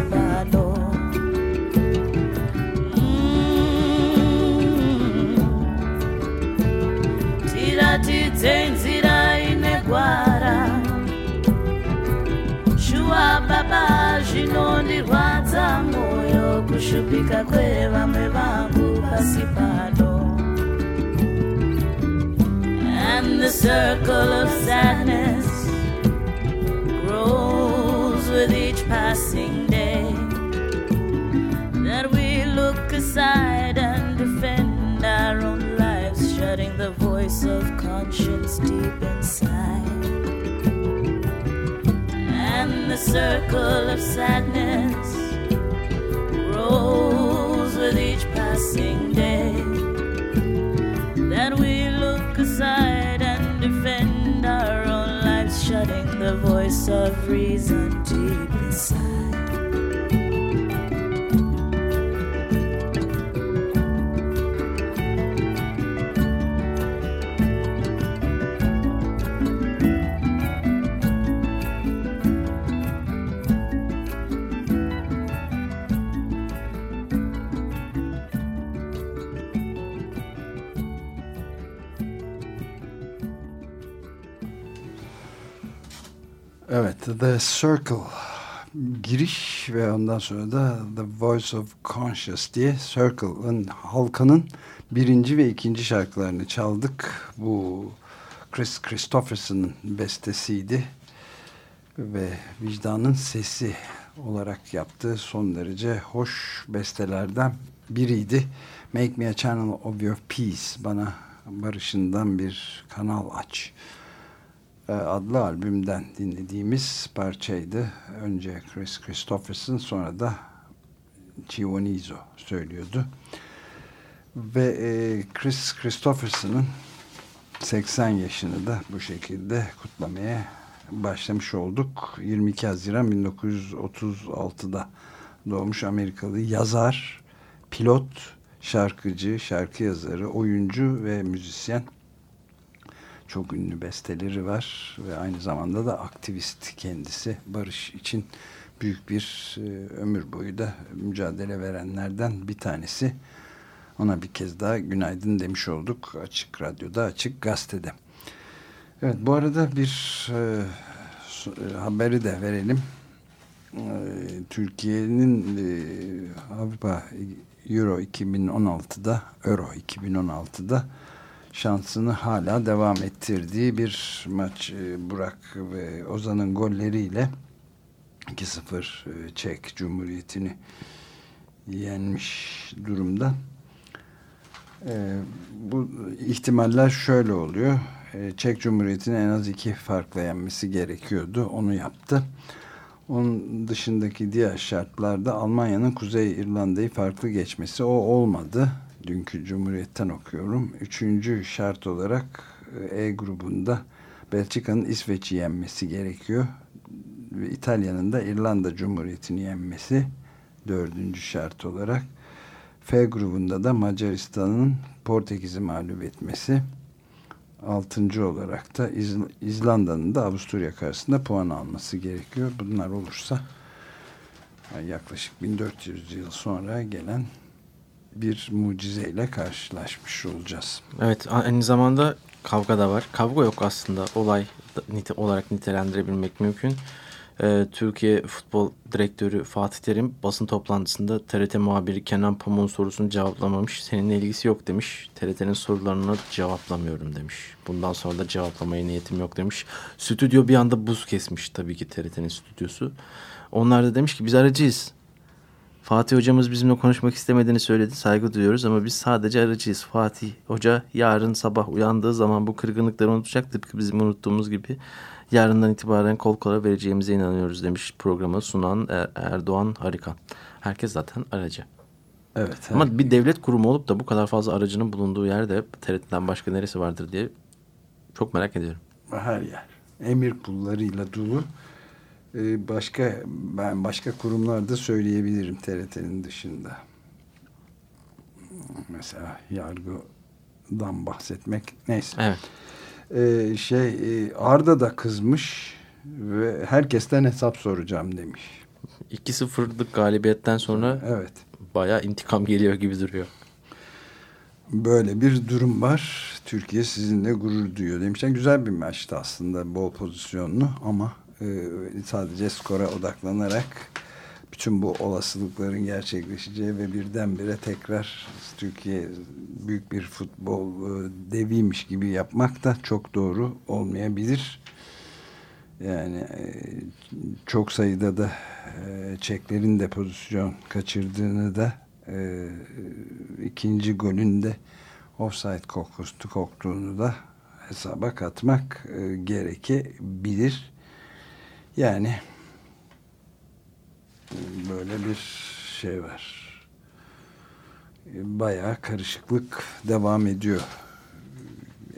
pano. And the circle of sadness deep inside. And the circle of sadness grows with each passing day that we look aside and defend our own lives, shutting the voice of reason The Circle giriş ve ondan sonra da The Voice of Conscious diye Circle'ın halkanın birinci ve ikinci şarkılarını çaldık. Bu Chris Christopherson'ın bestesiydi ve vicdanın sesi olarak yaptığı son derece hoş bestelerden biriydi. Make Me a Channel of Your Peace bana barışından bir kanal aç adlı albümden dinlediğimiz parçaydı. Önce Chris Christopherson sonra da Chiwonizo söylüyordu. Ve e, Chris Christopherson'ın 80 yaşını da bu şekilde kutlamaya başlamış olduk. 22 Haziran 1936'da doğmuş Amerikalı yazar, pilot, şarkıcı, şarkı yazarı, oyuncu ve müzisyen çok ünlü besteleri var ve aynı zamanda da aktivist kendisi barış için büyük bir e, ömür boyu da mücadele verenlerden bir tanesi. Ona bir kez daha günaydın demiş olduk Açık Radyo'da, Açık Gazete'de. Evet bu arada bir e, e, haberi de verelim. E, Türkiye'nin e, Avrupa Euro 2016'da Euro 2016'da şansını hala devam ettirdiği bir maç e, Burak ve Ozan'ın golleriyle 2-0 e, Çek Cumhuriyeti'ni yenmiş durumda. E, bu ihtimaller şöyle oluyor. E, Çek Cumhuriyeti'ni en az iki farkla yenmesi gerekiyordu. Onu yaptı. Onun dışındaki diğer şartlarda Almanya'nın Kuzey İrlanda'yı farklı geçmesi o olmadı. Dünkü Cumhuriyet'ten okuyorum. Üçüncü şart olarak E grubunda Belçika'nın İsveç'i yenmesi gerekiyor. ve İtalya'nın da İrlanda Cumhuriyeti'ni yenmesi dördüncü şart olarak. F grubunda da Macaristan'ın Portekiz'i mağlup etmesi. Altıncı olarak da İzl- İzlanda'nın da Avusturya karşısında puan alması gerekiyor. Bunlar olursa yaklaşık 1400 yıl sonra gelen bir mucizeyle karşılaşmış olacağız. Evet aynı zamanda kavga da var. Kavga yok aslında. Olay nite, olarak nitelendirebilmek mümkün. Ee, Türkiye Futbol Direktörü Fatih Terim basın toplantısında TRT muhabiri Kenan Pamuk'un sorusunu cevaplamamış. Seninle ilgisi yok demiş. TRT'nin sorularını cevaplamıyorum demiş. Bundan sonra da cevaplamaya niyetim yok demiş. Stüdyo bir anda buz kesmiş tabii ki TRT'nin stüdyosu. Onlar da demiş ki biz aracıyız. Fatih hocamız bizimle konuşmak istemediğini söyledi. Saygı duyuyoruz ama biz sadece aracıyız. Fatih hoca yarın sabah uyandığı zaman bu kırgınlıkları unutacak. Tıpkı bizim unuttuğumuz gibi yarından itibaren kol kola vereceğimize inanıyoruz demiş programı sunan Er- Erdoğan Harikan. Herkes zaten aracı. Evet. Ama bir devlet kurumu olup da bu kadar fazla aracının bulunduğu yerde TRT'den başka neresi vardır diye çok merak ediyorum. her yer. Emir kullarıyla dolu. Ee, başka ben başka kurumlarda söyleyebilirim TRT'nin dışında. Mesela yargıdan bahsetmek neyse. Evet. Ee, şey e, Arda da kızmış ve herkesten hesap soracağım demiş. 2-0'lık galibiyetten sonra Evet. bayağı intikam geliyor gibi duruyor. Böyle bir durum var. Türkiye sizinle gurur duyuyor demişler. Güzel bir maçtı aslında bol pozisyonlu ama sadece skora odaklanarak bütün bu olasılıkların gerçekleşeceği ve birdenbire tekrar Türkiye büyük bir futbol e, deviymiş gibi yapmak da çok doğru olmayabilir. Yani e, çok sayıda da e, Çeklerin de pozisyon kaçırdığını da e, ikinci golün de offside kokusu koktuğunu da hesaba katmak e, gerekebilir. Yani böyle bir şey var. Bayağı karışıklık devam ediyor.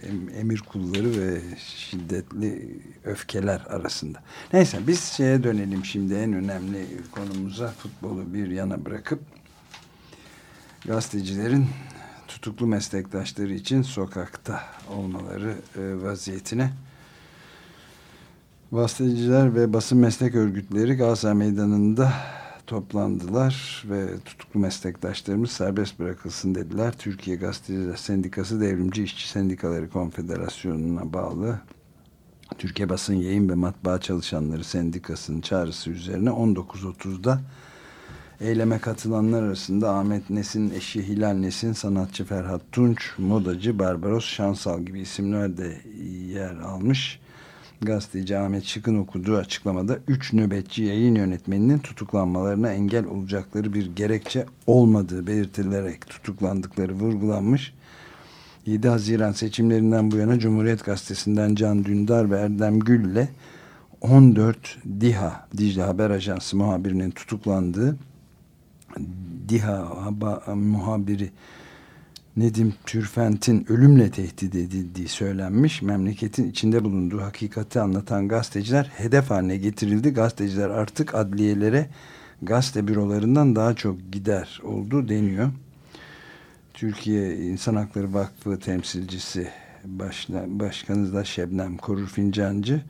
Em- Emir kulları ve şiddetli öfkeler arasında. Neyse biz şeye dönelim şimdi en önemli konumuza futbolu bir yana bırakıp gazetecilerin tutuklu meslektaşları için sokakta olmaları e, vaziyetine gazeteciler ve basın meslek örgütleri Galatasaray Meydanı'nda toplandılar ve tutuklu meslektaşlarımız serbest bırakılsın dediler. Türkiye Gazeteciler Sendikası Devrimci İşçi Sendikaları Konfederasyonu'na bağlı Türkiye Basın Yayın ve Matbaa Çalışanları Sendikası'nın çağrısı üzerine 19.30'da Eyleme katılanlar arasında Ahmet Nesin eşi Hilal Nesin, sanatçı Ferhat Tunç, modacı Barbaros Şansal gibi isimler de yer almış. Gazeteci Ahmet Şık'ın okuduğu açıklamada 3 nöbetçi yayın yönetmeninin tutuklanmalarına engel olacakları bir gerekçe olmadığı belirtilerek tutuklandıkları vurgulanmış. 7 Haziran seçimlerinden bu yana Cumhuriyet Gazetesi'nden Can Dündar ve Erdem Gül ile 14 DİHA, Dicle Haber Ajansı muhabirinin tutuklandığı DİHA muhabiri Nedim Türfent'in ölümle tehdit edildiği söylenmiş. Memleketin içinde bulunduğu hakikati anlatan gazeteciler hedef haline getirildi. Gazeteciler artık adliyelere gazete bürolarından daha çok gider oldu deniyor. Türkiye İnsan Hakları Vakfı temsilcisi başkanı da Şebnem Korur Fincancı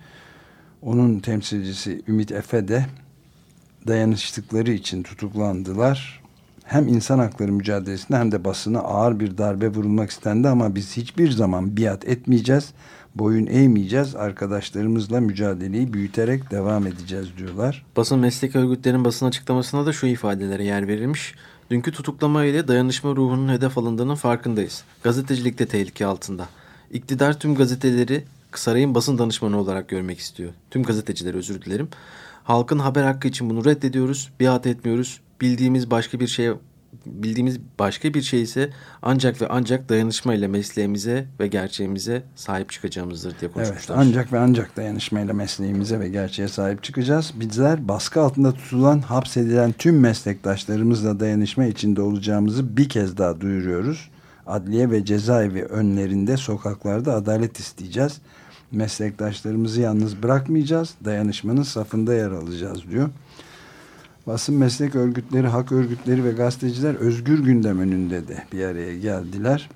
onun temsilcisi Ümit Efe de dayanıştıkları için tutuklandılar. Hem insan hakları mücadelesinde hem de basına ağır bir darbe vurulmak istendi ama biz hiçbir zaman biat etmeyeceğiz, boyun eğmeyeceğiz, arkadaşlarımızla mücadeleyi büyüterek devam edeceğiz diyorlar. Basın meslek örgütlerinin basın açıklamasında da şu ifadelere yer verilmiş. Dünkü tutuklama ile dayanışma ruhunun hedef alındığının farkındayız. Gazetecilik de tehlike altında. İktidar tüm gazeteleri Saray'ın basın danışmanı olarak görmek istiyor. Tüm gazetecileri özür dilerim. Halkın haber hakkı için bunu reddediyoruz, biat etmiyoruz. Bildiğimiz başka bir şey bildiğimiz başka bir şey ise ancak ve ancak dayanışmayla mesleğimize ve gerçeğimize sahip çıkacağımızdır diye Evet, konuşmuşlar. ancak ve ancak dayanışmayla mesleğimize ve gerçeğe sahip çıkacağız. Bizler baskı altında tutulan, hapsedilen tüm meslektaşlarımızla dayanışma içinde olacağımızı bir kez daha duyuruyoruz. Adliye ve cezaevi önlerinde, sokaklarda adalet isteyeceğiz. Meslektaşlarımızı yalnız bırakmayacağız. Dayanışmanın safında yer alacağız diyor. Basın meslek örgütleri, hak örgütleri ve gazeteciler özgür gündem önünde de bir araya geldiler.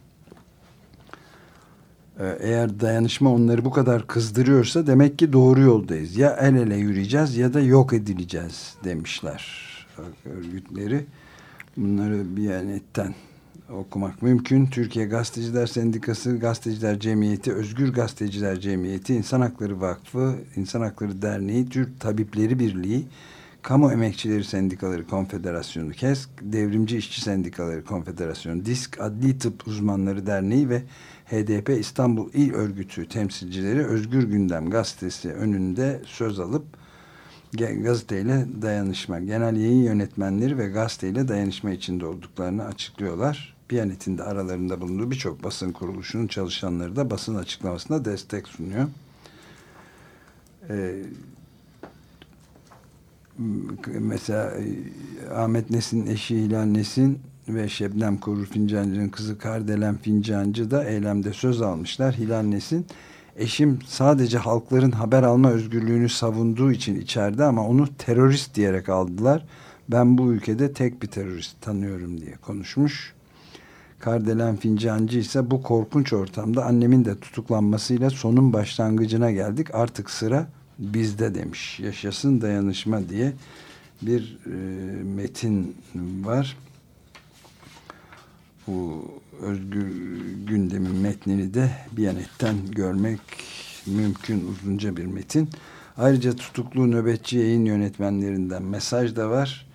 Ee, Eğer dayanışma onları bu kadar kızdırıyorsa demek ki doğru yoldayız. Ya el ele yürüyeceğiz ya da yok edileceğiz demişler hak örgütleri. Bunları Biyanet'ten okumak mümkün. Türkiye Gazeteciler Sendikası, Gazeteciler Cemiyeti, Özgür Gazeteciler Cemiyeti, İnsan Hakları Vakfı, İnsan Hakları Derneği, Türk Tabipleri Birliği, Kamu Emekçileri Sendikaları Konfederasyonu KESK, Devrimci İşçi Sendikaları Konfederasyonu DİSK, Adli Tıp Uzmanları Derneği ve HDP İstanbul İl Örgütü temsilcileri Özgür Gündem gazetesi önünde söz alıp gazeteyle dayanışma, genel yayın yönetmenleri ve gazeteyle dayanışma içinde olduklarını açıklıyorlar. Biyanet'in de aralarında bulunduğu birçok basın kuruluşunun çalışanları da basın açıklamasına destek sunuyor. Ee, mesela e, Ahmet Nesin eşi Hilal Nesin ve Şebnem Korur Fincancı'nın kızı Kardelen Fincancı da eylemde söz almışlar. Hilal Nesin eşim sadece halkların haber alma özgürlüğünü savunduğu için içeride ama onu terörist diyerek aldılar. Ben bu ülkede tek bir terörist tanıyorum diye konuşmuş. Kardelen Fincancı ise bu korkunç ortamda annemin de tutuklanmasıyla sonun başlangıcına geldik. Artık sıra bizde demiş. Yaşasın dayanışma diye bir e, metin var. Bu özgür gündemin metnini de Biyanet'ten görmek mümkün uzunca bir metin. Ayrıca tutuklu nöbetçi yayın yönetmenlerinden mesaj da var.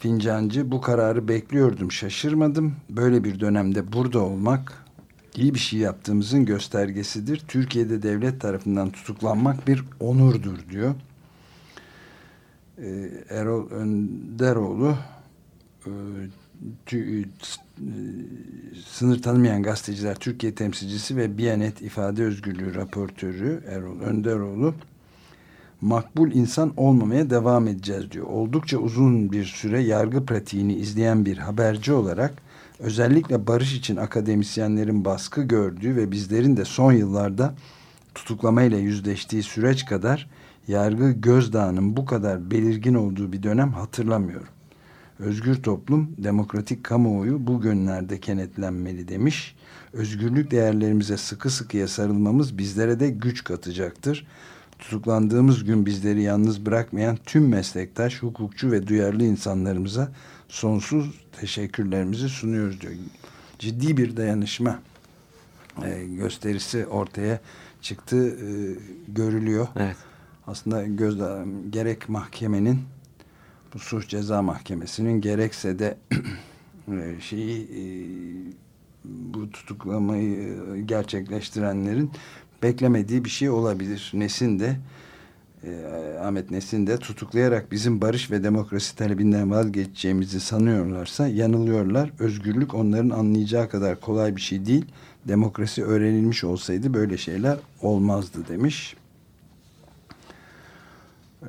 Fincancı bu kararı bekliyordum şaşırmadım. Böyle bir dönemde burada olmak iyi bir şey yaptığımızın göstergesidir. Türkiye'de devlet tarafından tutuklanmak bir onurdur diyor. Ee, Erol Önderoğlu e, e, sınır tanımayan gazeteciler Türkiye temsilcisi ve Biyanet ifade özgürlüğü raportörü Erol Önderoğlu makbul insan olmamaya devam edeceğiz diyor. Oldukça uzun bir süre yargı pratiğini izleyen bir haberci olarak özellikle barış için akademisyenlerin baskı gördüğü ve bizlerin de son yıllarda tutuklamayla yüzleştiği süreç kadar yargı gözdağının bu kadar belirgin olduğu bir dönem hatırlamıyorum. Özgür toplum, demokratik kamuoyu bu günlerde kenetlenmeli demiş. Özgürlük değerlerimize sıkı sıkıya sarılmamız bizlere de güç katacaktır. Tutuklandığımız gün bizleri yalnız bırakmayan tüm meslektaş, hukukçu ve duyarlı insanlarımıza sonsuz teşekkürlerimizi sunuyoruz diyor. Ciddi bir dayanışma e, gösterisi ortaya çıktı, e, görülüyor. Evet. Aslında gözde gerek mahkemenin bu suç ceza mahkemesinin gerekse de e, şeyi e, bu tutuklamayı e, gerçekleştirenlerin beklemediği bir şey olabilir. Nesin de e, Ahmet Nesin de tutuklayarak bizim barış ve demokrasi talebinden vazgeçeceğimizi sanıyorlarsa yanılıyorlar. Özgürlük onların anlayacağı kadar kolay bir şey değil. Demokrasi öğrenilmiş olsaydı böyle şeyler olmazdı demiş. Ee,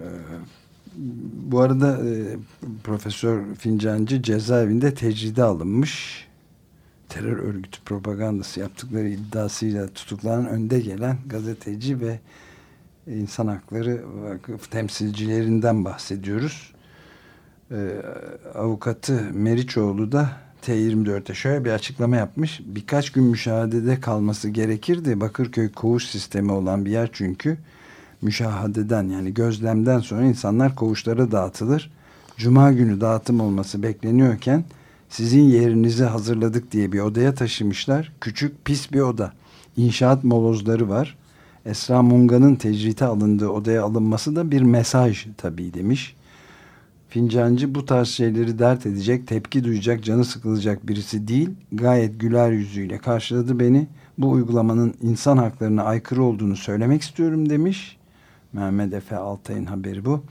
bu arada e, Profesör Fincancı cezaevinde tecride alınmış. Terör örgütü propagandası yaptıkları iddiasıyla tutuklanan önde gelen gazeteci ve insan hakları temsilcilerinden bahsediyoruz. Ee, avukatı Meriçoğlu da T24'te şöyle bir açıklama yapmış. Birkaç gün müşahedede kalması gerekirdi. Bakırköy koğuş sistemi olan bir yer çünkü müşahadeden yani gözlemden sonra insanlar koğuşlara dağıtılır. Cuma günü dağıtım olması bekleniyorken sizin yerinizi hazırladık diye bir odaya taşımışlar. Küçük pis bir oda. İnşaat molozları var. Esra Munga'nın tecrite alındığı odaya alınması da bir mesaj tabii demiş. Fincancı bu tarz şeyleri dert edecek, tepki duyacak, canı sıkılacak birisi değil. Gayet güler yüzüyle karşıladı beni. Bu uygulamanın insan haklarına aykırı olduğunu söylemek istiyorum demiş. Mehmet Efe Altay'ın haberi bu.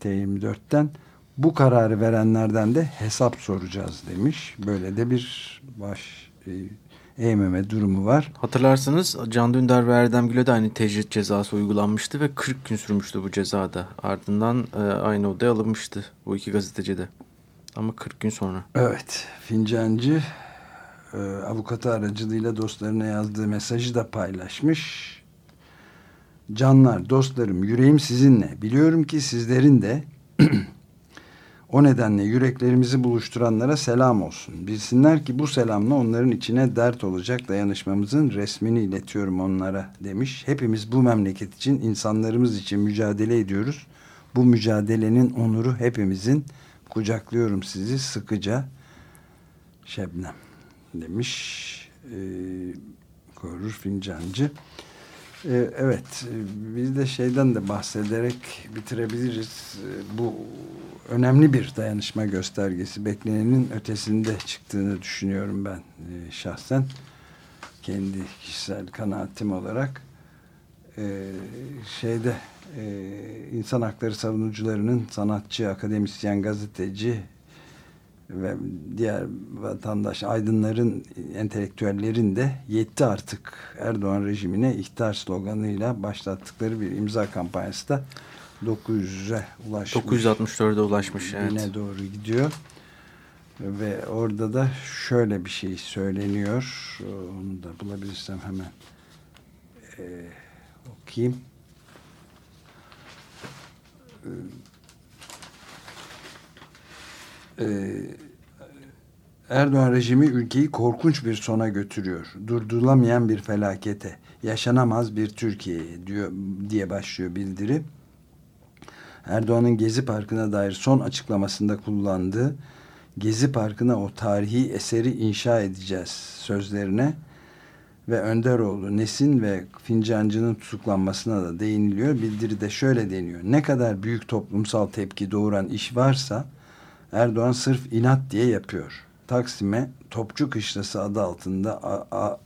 T24'ten bu kararı verenlerden de hesap soracağız demiş. Böyle de bir baş e, eğmeme durumu var. Hatırlarsanız Can Dündar ve Erdem Gül'e de aynı tecrit cezası uygulanmıştı ve 40 gün sürmüştü bu cezada. Ardından e, aynı odaya alınmıştı bu iki gazeteci de. Ama 40 gün sonra. Evet, Fincancı e, avukatı aracılığıyla dostlarına yazdığı mesajı da paylaşmış. Canlar, dostlarım, yüreğim sizinle. Biliyorum ki sizlerin de o nedenle yüreklerimizi buluşturanlara selam olsun. Bilsinler ki bu selamla onların içine dert olacak dayanışmamızın resmini iletiyorum onlara demiş. Hepimiz bu memleket için, insanlarımız için mücadele ediyoruz. Bu mücadelenin onuru hepimizin. Kucaklıyorum sizi sıkıca. Şebnem demiş. Ee, Korur Fincancı. Ee, evet, e, biz de şeyden de bahsederek bitirebiliriz. Ee, Bu önemli bir dayanışma göstergesi. Beklenenin ötesinde çıktığını düşünüyorum ben e, şahsen. Kendi kişisel kanaatim olarak. Ee, şeyde e, insan hakları savunucularının sanatçı, akademisyen, gazeteci ve diğer vatandaş aydınların, entelektüellerin de yetti artık Erdoğan rejimine ihtar sloganıyla başlattıkları bir imza kampanyası da 900'e ulaşmış. 964'e ulaşmış. Evet. Bine doğru gidiyor. Ve orada da şöyle bir şey söyleniyor. Onu da bulabilirsem hemen ee, okuyayım. Ee, Erdoğan rejimi ülkeyi korkunç bir sona götürüyor. Durdurulamayan bir felakete, yaşanamaz bir Türkiye'ye diyor diye başlıyor bildiri. Erdoğan'ın Gezi Parkı'na dair son açıklamasında kullandığı Gezi Parkı'na o tarihi eseri inşa edeceğiz sözlerine ve Önderoğlu, Nesin ve Fincancı'nın tutuklanmasına da değiniliyor. Bildiride şöyle deniyor. Ne kadar büyük toplumsal tepki doğuran iş varsa Erdoğan sırf inat diye yapıyor. Taksim'e Topçu Kışlası adı altında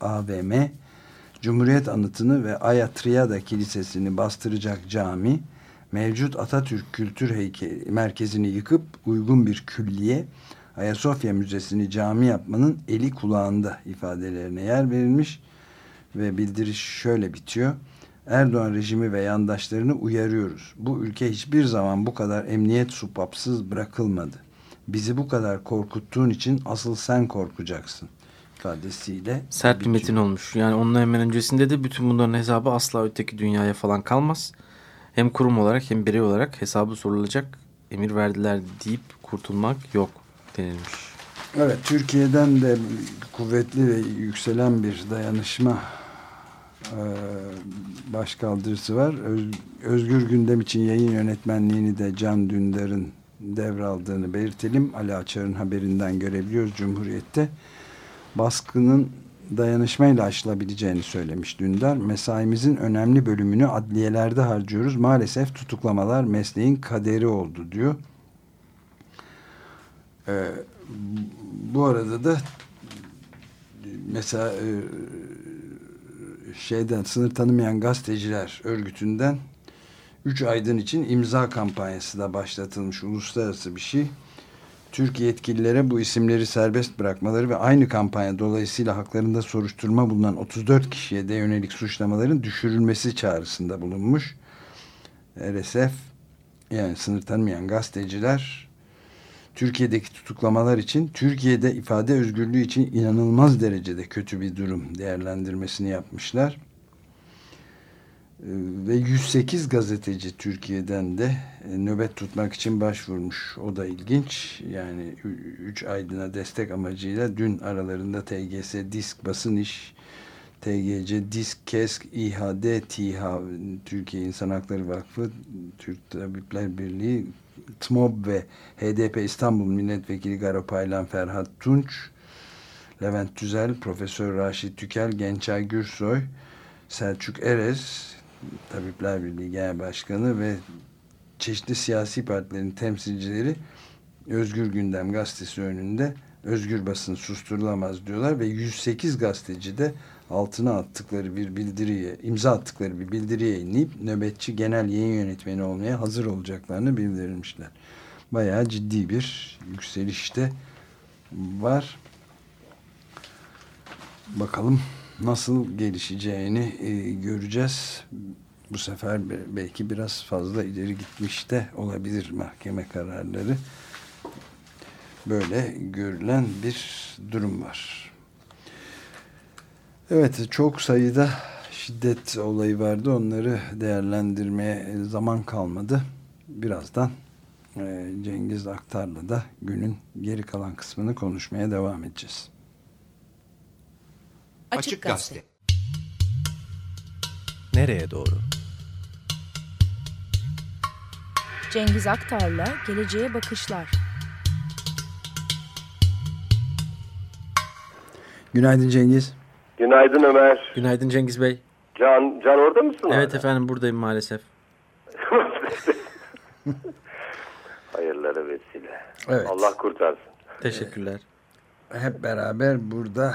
AVM, Cumhuriyet Anıtı'nı ve Ayatriada Kilisesi'ni bastıracak cami, mevcut Atatürk Kültür Heykeli Merkezi'ni yıkıp uygun bir külliye, Ayasofya Müzesi'ni cami yapmanın eli kulağında ifadelerine yer verilmiş ve bildiriş şöyle bitiyor. Erdoğan rejimi ve yandaşlarını uyarıyoruz. Bu ülke hiçbir zaman bu kadar emniyet supapsız bırakılmadı. Bizi bu kadar korkuttuğun için asıl sen korkacaksın ifadesiyle. Sert bir metin olmuş. Yani onun hemen öncesinde de bütün bunların hesabı asla öteki dünyaya falan kalmaz. Hem kurum olarak hem birey olarak hesabı sorulacak emir verdiler deyip kurtulmak yok denilmiş. Evet, Türkiye'den de kuvvetli ve yükselen bir dayanışma e, başkaldırısı var. Öz- Özgür Gündem için yayın yönetmenliğini de Can Dündar'ın devraldığını belirtelim. Ali Açar'ın haberinden görebiliyoruz Cumhuriyet'te. Baskının dayanışmayla aşılabileceğini söylemiş Dündar. Mesaimizin önemli bölümünü adliyelerde harcıyoruz. Maalesef tutuklamalar mesleğin kaderi oldu diyor. Ee, bu arada da mesela e, şeyden sınır tanımayan gazeteciler örgütünden 3 aydın için imza kampanyası da başlatılmış uluslararası bir şey. Türkiye yetkililere bu isimleri serbest bırakmaları ve aynı kampanya dolayısıyla haklarında soruşturma bulunan 34 kişiye de yönelik suçlamaların düşürülmesi çağrısında bulunmuş. RSF yani sınır tanımayan gazeteciler Türkiye'deki tutuklamalar için Türkiye'de ifade özgürlüğü için inanılmaz derecede kötü bir durum değerlendirmesini yapmışlar. Ee, Ve 108 gazeteci Türkiye'den de e, nöbet tutmak için başvurmuş. O da ilginç. Yani 3 aydına destek amacıyla dün aralarında TGS, Disk, Basın İş, TGC, Disk, KESK, İHAD, TİHA, Türkiye İnsan Hakları Vakfı, Türk Tabipler Birliği, TMOB ve HDP İstanbul Milletvekili Garo Paylan Ferhat Tunç, Levent Tüzel, Profesör Raşit Tükel, Gençay Gürsoy, Selçuk Erez, Tabipler Birliği Genel Başkanı ve çeşitli siyasi partilerin temsilcileri Özgür Gündem gazetesi önünde özgür basın susturulamaz diyorlar ve 108 gazeteci de altına attıkları bir bildiriye, imza attıkları bir bildiriye yayınlayıp nöbetçi genel yayın yönetmeni olmaya hazır olacaklarını bildirmişler. Bayağı ciddi bir yükselişte var. Bakalım nasıl gelişeceğini e, göreceğiz. Bu sefer be- belki biraz fazla ileri gitmiş de olabilir mahkeme kararları. Böyle görülen bir durum var. Evet çok sayıda şiddet olayı vardı. Onları değerlendirmeye zaman kalmadı. Birazdan e, Cengiz Aktar'la da günün geri kalan kısmını konuşmaya devam edeceğiz. Açık Gazete. Nereye doğru? Cengiz Aktar'la Geleceğe Bakışlar. Günaydın Cengiz. Günaydın Ömer. Günaydın Cengiz Bey. Can, Can orada mısın? Evet hala? efendim buradayım maalesef. Hayırlara vesile. Evet. Allah kurtarsın. Teşekkürler. Hep beraber burada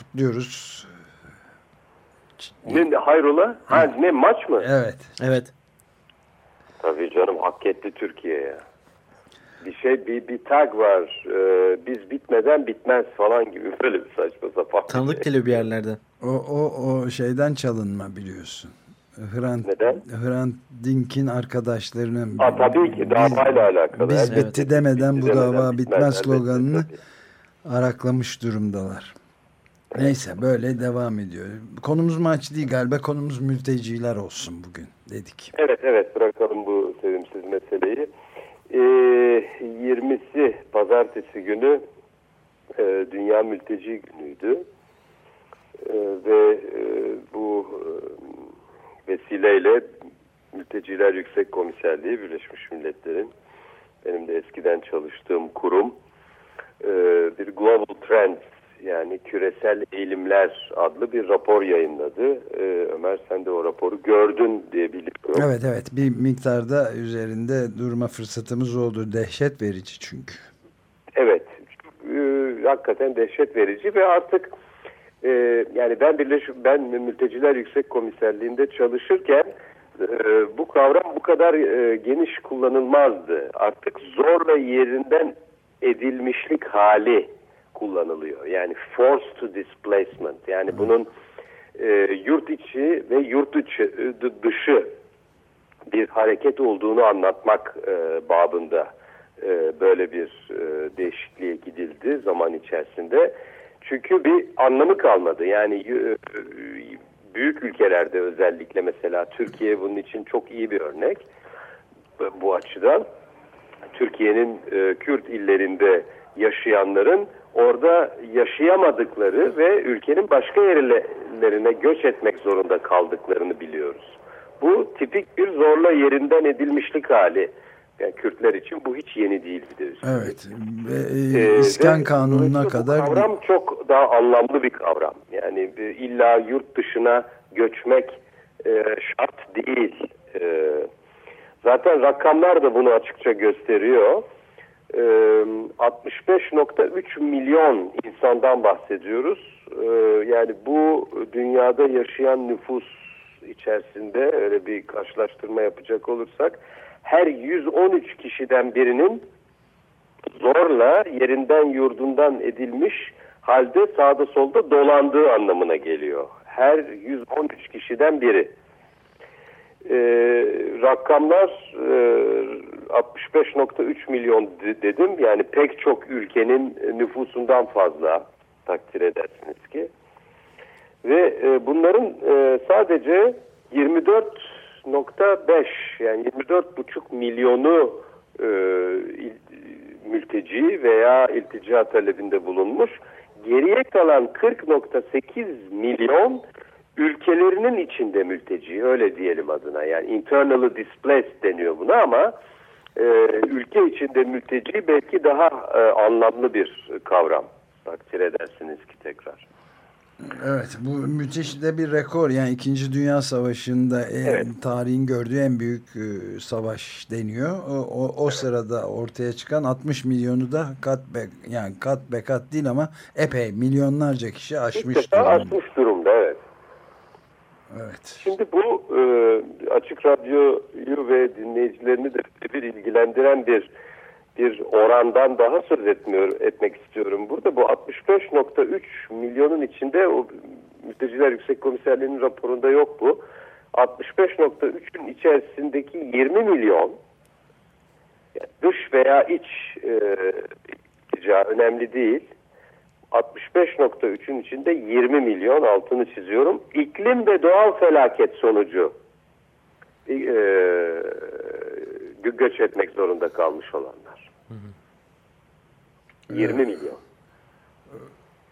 kutluyoruz. Ne, hayrola? Ha, ne maç mı? Evet. Evet. Tabii canım hak etti Türkiye ya. Bir şey bir, bir tag var. Ee, biz bitmeden bitmez falan gibi böyle bir saçma sapan. Tanıdık şey. geliyor bir yerlerden. O, o, o şeyden çalınma biliyorsun. Hrant, Neden? Hrant Dink'in arkadaşlarının Ha, tabii ki davayla alakalı. biz Evet. bitti demeden Bitti bu demeden dava bitmez, bitmez sloganını araklamış durumdalar. Neyse böyle devam ediyor. Konumuz maç değil galiba konumuz mülteciler olsun bugün dedik. Evet evet bırakalım bu sevimsiz meseleyi. Ee, 20'si pazartesi günü e, Dünya Mülteci Günü'ydü. E, ve e, bu e, vesileyle Mülteciler Yüksek Komiserliği Birleşmiş Milletler'in benim de eskiden çalıştığım kurum e, bir Global Trends yani küresel eğilimler adlı bir rapor yayınladı. E, Ömer sen de o raporu gördün diye biliyorum. Evet evet bir miktarda üzerinde durma fırsatımız oldu. Dehşet verici çünkü. Evet, e, hakikaten dehşet verici ve artık e, yani ben birleş ben mülteciler yüksek komiserliğinde çalışırken e, bu kavram bu kadar e, geniş kullanılmazdı. Artık zorla yerinden edilmişlik hali kullanılıyor. Yani forced displacement. Yani bunun e, yurt içi ve yurt içi, dışı bir hareket olduğunu anlatmak e, babında e, böyle bir e, değişikliğe gidildi zaman içerisinde. Çünkü bir anlamı kalmadı. Yani e, büyük ülkelerde özellikle mesela Türkiye bunun için çok iyi bir örnek bu açıdan. Türkiye'nin e, Kürt illerinde yaşayanların orada yaşayamadıkları ve ülkenin başka yerlerine göç etmek zorunda kaldıklarını biliyoruz. Bu tipik bir zorla yerinden edilmişlik hali. Yani Kürtler için bu hiç yeni değil bir de üstelik. Evet ve e, Ee, iskan ve kanununa kadar kavram çok daha anlamlı bir kavram. Yani illa yurt dışına göçmek e, şart değil. E, zaten rakamlar da bunu açıkça gösteriyor. E, 65.3 milyon insandan bahsediyoruz. Yani bu dünyada yaşayan nüfus içerisinde öyle bir karşılaştırma yapacak olursak her 113 kişiden birinin zorla yerinden yurdundan edilmiş halde sağda solda dolandığı anlamına geliyor. Her 113 kişiden biri. Ee, rakamlar e, 65.3 milyon de- dedim. Yani pek çok ülkenin nüfusundan fazla takdir edersiniz ki. Ve e, bunların e, sadece 24.5 yani 24.5 milyonu e, mülteci veya iltica talebinde bulunmuş. Geriye kalan 40.8 milyon ülkelerinin içinde mülteci öyle diyelim adına. Yani internally displaced deniyor buna ama e, ülke içinde mülteci belki daha e, anlamlı bir kavram. Takdir edersiniz ki tekrar. Evet bu müthiş de bir rekor yani 2. Dünya Savaşı'nda Evet. tarihin gördüğü en büyük e, savaş deniyor. O, o, o sırada ortaya çıkan 60 milyonu da kat be yani kat be kat değil ama epey milyonlarca kişi İlk aşmış defa durumda. artmış durumda evet. Şimdi bu e, açık radyoyu ve dinleyicilerini de bir ilgilendiren bir bir orandan daha söz etmiyor etmek istiyorum. Burada bu 65.3 milyonun içinde o Mülteciler Yüksek Komiserliği'nin raporunda yok bu. 65.3'ün içerisindeki 20 milyon dış veya iç e, önemli değil. 65.3'ün içinde 20 milyon altını çiziyorum. İklim ve doğal felaket sonucu e, gö- göç etmek zorunda kalmış olanlar. 20 milyon.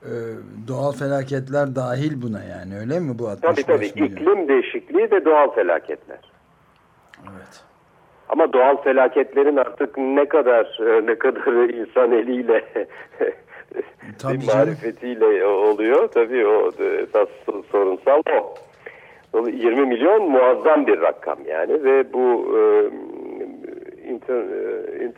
Ee, doğal felaketler dahil buna yani öyle mi bu 65 Tabii tabii milyon? iklim değişikliği ve doğal felaketler. Evet. Ama doğal felaketlerin artık ne kadar e, ne kadar insan eliyle Tabii marifetiyle oluyor. Tabii o e, esas sorunsal o. Dolayısıyla 20 milyon muazzam bir rakam yani ve bu e, inter, e,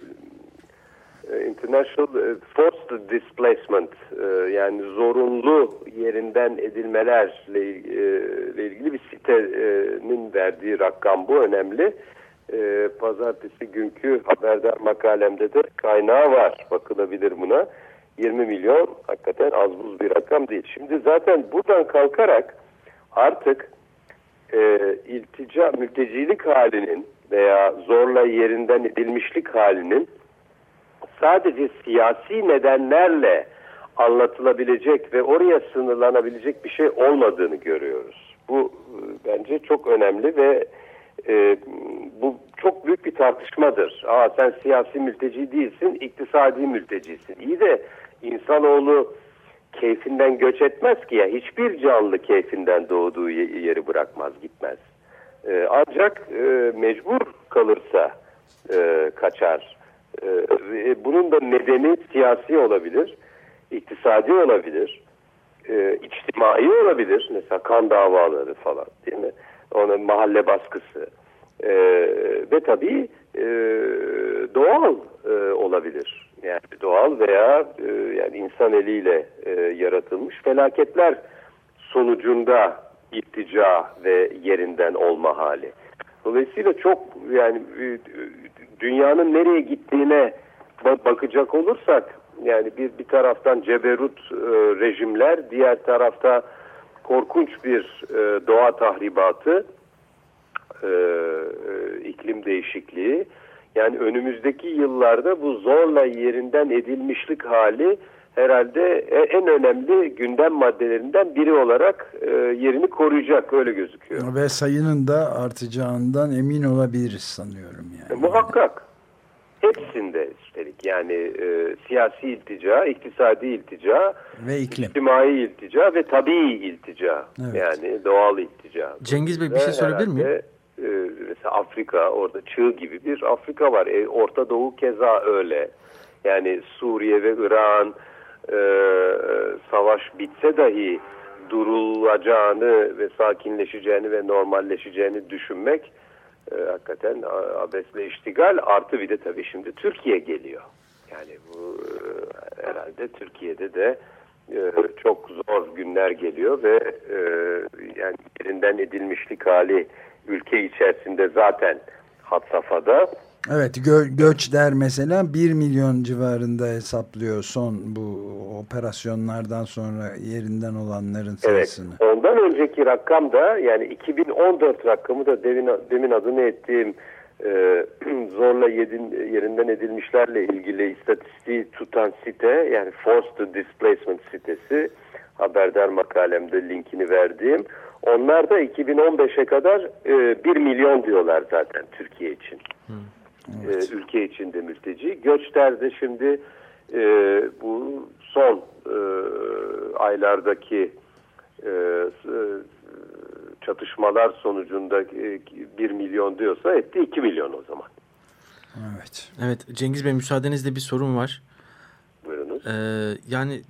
e, International e, Forced Displacement e, yani zorunlu yerinden edilmelerle e, ilgili bir sitenin verdiği rakam bu önemli. E, Pazartesi günkü haberdar makalemde de kaynağı var. Bakılabilir buna. 20 milyon hakikaten az buz bir rakam değil. Şimdi zaten buradan kalkarak artık e, iltica, mültecilik halinin veya zorla yerinden edilmişlik halinin sadece siyasi nedenlerle anlatılabilecek ve oraya sınırlanabilecek bir şey olmadığını görüyoruz. Bu e, bence çok önemli ve e, bu çok büyük bir tartışmadır. Aa sen siyasi mülteci değilsin, iktisadi mültecisin. İyi de insanoğlu keyfinden göç etmez ki ya hiçbir canlı keyfinden doğduğu ye- yeri bırakmaz gitmez. E, ancak e, mecbur kalırsa e, kaçar. E, bunun da nedeni siyasi olabilir, iktisadi olabilir, e, içtimai olabilir. Mesela kan davaları falan değil mi? Ona mahalle baskısı. E, ve tabii e, doğal e, olabilir. Yani doğal veya e, yani insan eliyle e, yaratılmış felaketler sonucunda irtica ve yerinden olma hali. Dolayısıyla çok yani e, dünyanın nereye gittiğine ba- bakacak olursak yani bir bir taraftan ceberut e, rejimler, diğer tarafta korkunç bir e, doğa tahribatı, e, e, iklim değişikliği. Yani önümüzdeki yıllarda bu zorla yerinden edilmişlik hali herhalde e- en önemli gündem maddelerinden biri olarak e, yerini koruyacak öyle gözüküyor. Ve sayının da artacağından emin olabiliriz sanıyorum E, yani. muhakkak. Hepsinde üstelik yani e, siyasi iltica, iktisadi iltica, Ve iklim. içtimai iltica ve tabii iltica. Evet. Yani doğal iltica. Cengiz Bey bir şey sorabilir miyim? e, mesela Afrika orada çığ gibi bir Afrika var. E, Orta Doğu keza öyle. Yani Suriye ve İran e, savaş bitse dahi durulacağını ve sakinleşeceğini ve normalleşeceğini düşünmek e, hakikaten abesle iştigal artı bir de tabii şimdi Türkiye geliyor. Yani bu e, herhalde Türkiye'de de e, çok zor günler geliyor ve e, yani yerinden edilmişlik hali ülke içerisinde zaten had safhada. Evet gö- Göçler mesela 1 milyon civarında hesaplıyor son bu operasyonlardan sonra yerinden olanların Evet. sayısını. Ondan önceki rakam da yani 2014 rakamı da demin, demin adını ettiğim e, zorla yedin, yerinden edilmişlerle ilgili istatistiği tutan site yani Forced Displacement sitesi haberdar makalemde linkini verdiğim onlar da 2015'e kadar e, 1 milyon diyorlar zaten Türkiye için. E, ülke içinde mülteci. Göçler de şimdi e, bu son e, aylardaki e, çatışmalar sonucunda e, 1 milyon diyorsa etti 2 milyon o zaman. Evet. Evet Cengiz Bey müsaadenizle bir sorun var. Buyurunuz. Ee, yani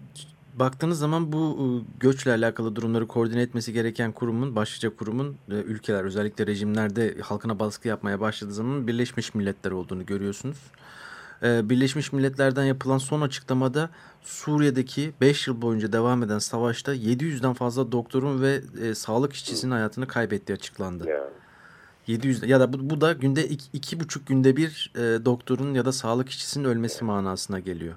baktığınız zaman bu e, göçle alakalı durumları koordine etmesi gereken kurumun, başlıca kurumun e, ülkeler özellikle rejimlerde halkına baskı yapmaya başladığı zaman Birleşmiş Milletler olduğunu görüyorsunuz. Ee, Birleşmiş Milletler'den yapılan son açıklamada Suriye'deki 5 yıl boyunca devam eden savaşta 700'den fazla doktorun ve e, sağlık işçisinin hayatını kaybettiği açıklandı. Ya. 700 ya da bu, bu da günde iki, iki buçuk günde bir e, doktorun ya da sağlık işçisinin ölmesi manasına geliyor.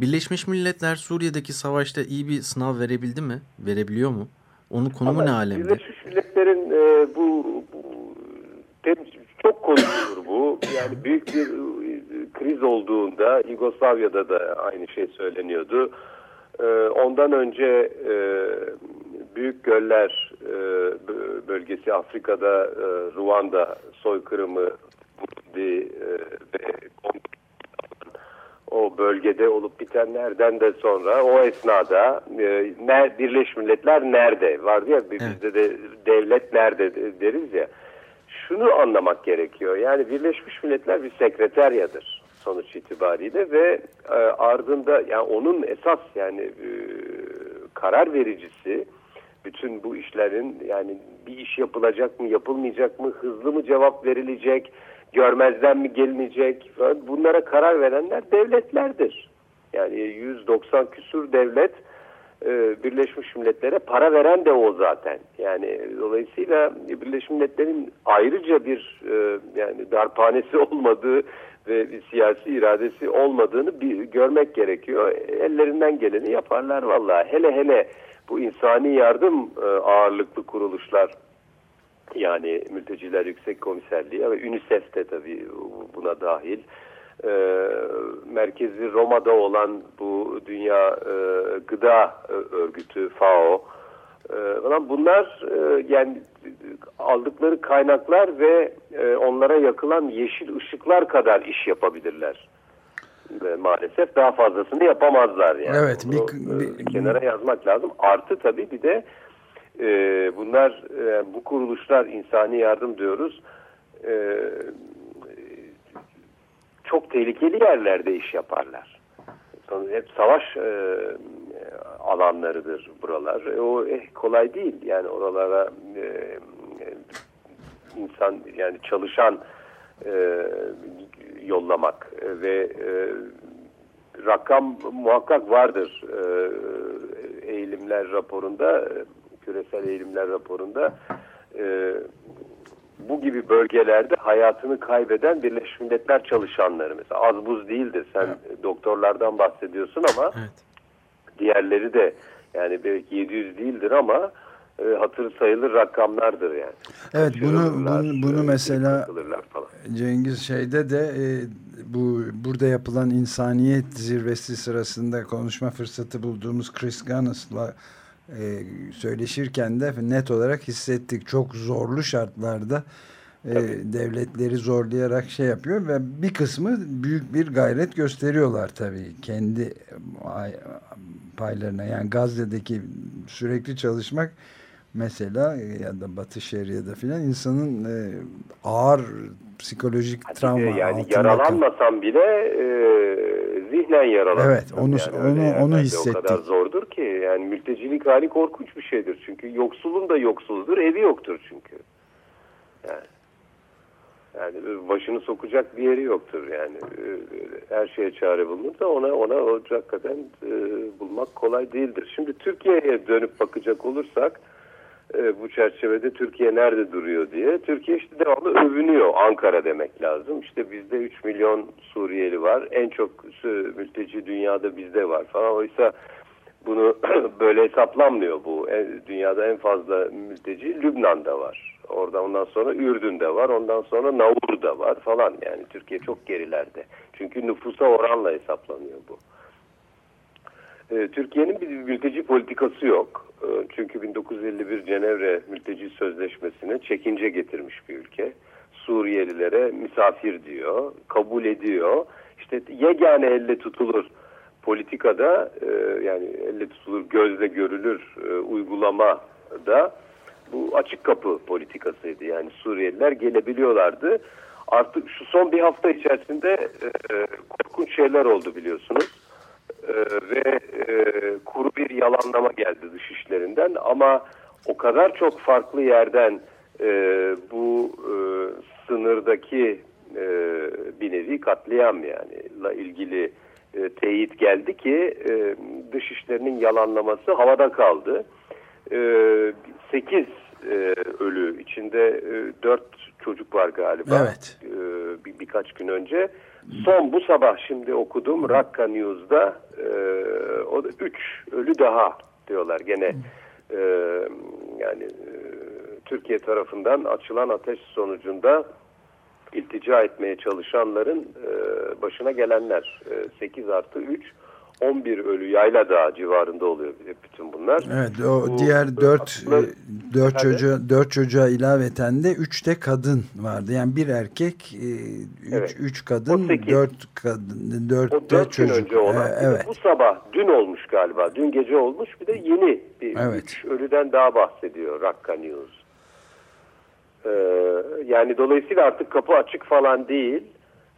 Birleşmiş Milletler Suriye'deki savaşta iyi bir sınav verebildi mi? Verebiliyor mu? Onun konumu Ama ne alemde? Birleşmiş Milletler'in e, bu, bu çok konuşulur bu. Yani büyük bir e, kriz olduğunda Yugoslavya'da da aynı şey söyleniyordu. E, ondan önce e, Büyük Göller e, bö- bölgesi Afrika'da e, Ruanda soykırımı e, ve Kongo o bölgede olup bitenlerden de sonra o esnada e, Birleşmiş Milletler nerede? Vardı ya bizde de devlet nerede de- deriz ya. Şunu anlamak gerekiyor. Yani Birleşmiş Milletler bir sekreteryadır sonuç itibariyle ve e, ardında yani onun esas yani e, karar vericisi bütün bu işlerin yani bir iş yapılacak mı yapılmayacak mı hızlı mı cevap verilecek görmezden mi gelinecek falan bunlara karar verenler devletlerdir. Yani 190 küsur devlet e, Birleşmiş Milletler'e para veren de o zaten. Yani dolayısıyla Birleşmiş Milletler'in ayrıca bir e, yani darphanesi olmadığı ve bir siyasi iradesi olmadığını bir görmek gerekiyor. Ellerinden geleni yaparlar vallahi. Hele hele bu insani yardım e, ağırlıklı kuruluşlar yani Mülteciler Yüksek Komiserliği ve UNICEF de tabii buna dahil. Ee, merkezi Roma'da olan bu Dünya e, Gıda Örgütü FAO e, falan bunlar e, yani aldıkları kaynaklar ve e, onlara yakılan yeşil ışıklar kadar iş yapabilirler. Ve maalesef daha fazlasını yapamazlar yani. Evet, bir- Bunu, e, bir- kenara yazmak lazım. Artı tabii bir de e, bunlar e, bu kuruluşlar insani yardım diyoruz. E, çok tehlikeli yerlerde iş yaparlar. Hep savaş e, alanlarıdır buralar. E, o eh, kolay değil yani oralara e, insan yani çalışan e, yollamak ve e, rakam muhakkak vardır e, eğilimler raporunda küresel eğilimler raporunda e, bu gibi bölgelerde hayatını kaybeden Birleşmiş Milletler çalışanları mesela az buz değildir sen doktorlardan bahsediyorsun ama diğerleri de yani belki 700 değildir ama e, hatır sayılır rakamlardır yani. Evet bunu bunu, bunu e, mesela. Cengiz şeyde de e, bu burada yapılan insaniyet zirvesi sırasında konuşma fırsatı bulduğumuz Chris Gunness'la e, söyleşirken de net olarak hissettik. Çok zorlu şartlarda e, devletleri zorlayarak şey yapıyor ve bir kısmı büyük bir gayret gösteriyorlar tabii kendi ay- paylarına. Yani Gazze'deki sürekli çalışmak mesela ya da Batı Şeria'da filan insanın e, ağır psikolojik de travma yani altında yaralanmasam bile e, zihnen yaralanırsın. Evet, onu- yani onu- öyle onu hissettik. O kadar zordur ki yani mültecilik hali korkunç bir şeydir. Çünkü yoksulun da yoksuldur, evi yoktur çünkü. Yani, yani başını sokacak bir yeri yoktur yani. Her şeye çare bulunur da ona ona o hakikaten e, bulmak kolay değildir. Şimdi Türkiye'ye dönüp bakacak olursak e, bu çerçevede Türkiye nerede duruyor diye. Türkiye işte devamlı övünüyor. Ankara demek lazım. İşte bizde 3 milyon Suriyeli var. En çok mülteci dünyada bizde var falan. Oysa bunu böyle hesaplanmıyor bu. En- dünyada en fazla mülteci Lübnan'da var. Orada ondan sonra Ürdün'de var. Ondan sonra Naur'da var falan. Yani Türkiye çok gerilerde. Çünkü nüfusa oranla hesaplanıyor bu. Ee, Türkiye'nin bir mülteci politikası yok. Ee, Çünkü 1951 Cenevre Mülteci Sözleşmesi'ne çekince getirmiş bir ülke. Suriyelilere misafir diyor, kabul ediyor. İşte yegane elle tutulur politikada e, yani elle tutulur gözle görülür e, uygulamada bu açık kapı politikasıydı. Yani Suriyeliler gelebiliyorlardı. Artık şu son bir hafta içerisinde e, korkunç şeyler oldu biliyorsunuz. Ee, ve e, kuru bir yalanlama geldi dış işlerinden ama o kadar çok farklı yerden e, bu e, sınırdaki e, bir nevi katliam yani la ilgili e, teyit geldi ki e, dış işlerinin yalanlaması havada kaldı. E, 8 e, ölü içinde e, 4 çocuk var galiba Evet. e, bir, birkaç gün önce. Son bu sabah şimdi okudum Rakka News'da e, o 3 ölü daha diyorlar. Gene e, yani e, Türkiye tarafından açılan ateş sonucunda iltica etmeye çalışanların e, başına gelenler e, 8 artı 3 11 ölü Yayla Dağı civarında oluyor bütün bunlar. Evet o Bu, diğer e, dört aslında- e, dört Tabii. çocuğa dört çocuğa ilaveten de üç de kadın vardı. Yani bir erkek, e, üç, Evet. üç kadın, O sekiz. dört kadın, dört O de dört gün çocuk. önce olan. E, evet. Bu sabah dün olmuş galiba. Dün gece olmuş bir de yeni bir Evet. üç ölüden daha bahsediyor Rakka News. Ee, yani dolayısıyla artık kapı açık falan değil.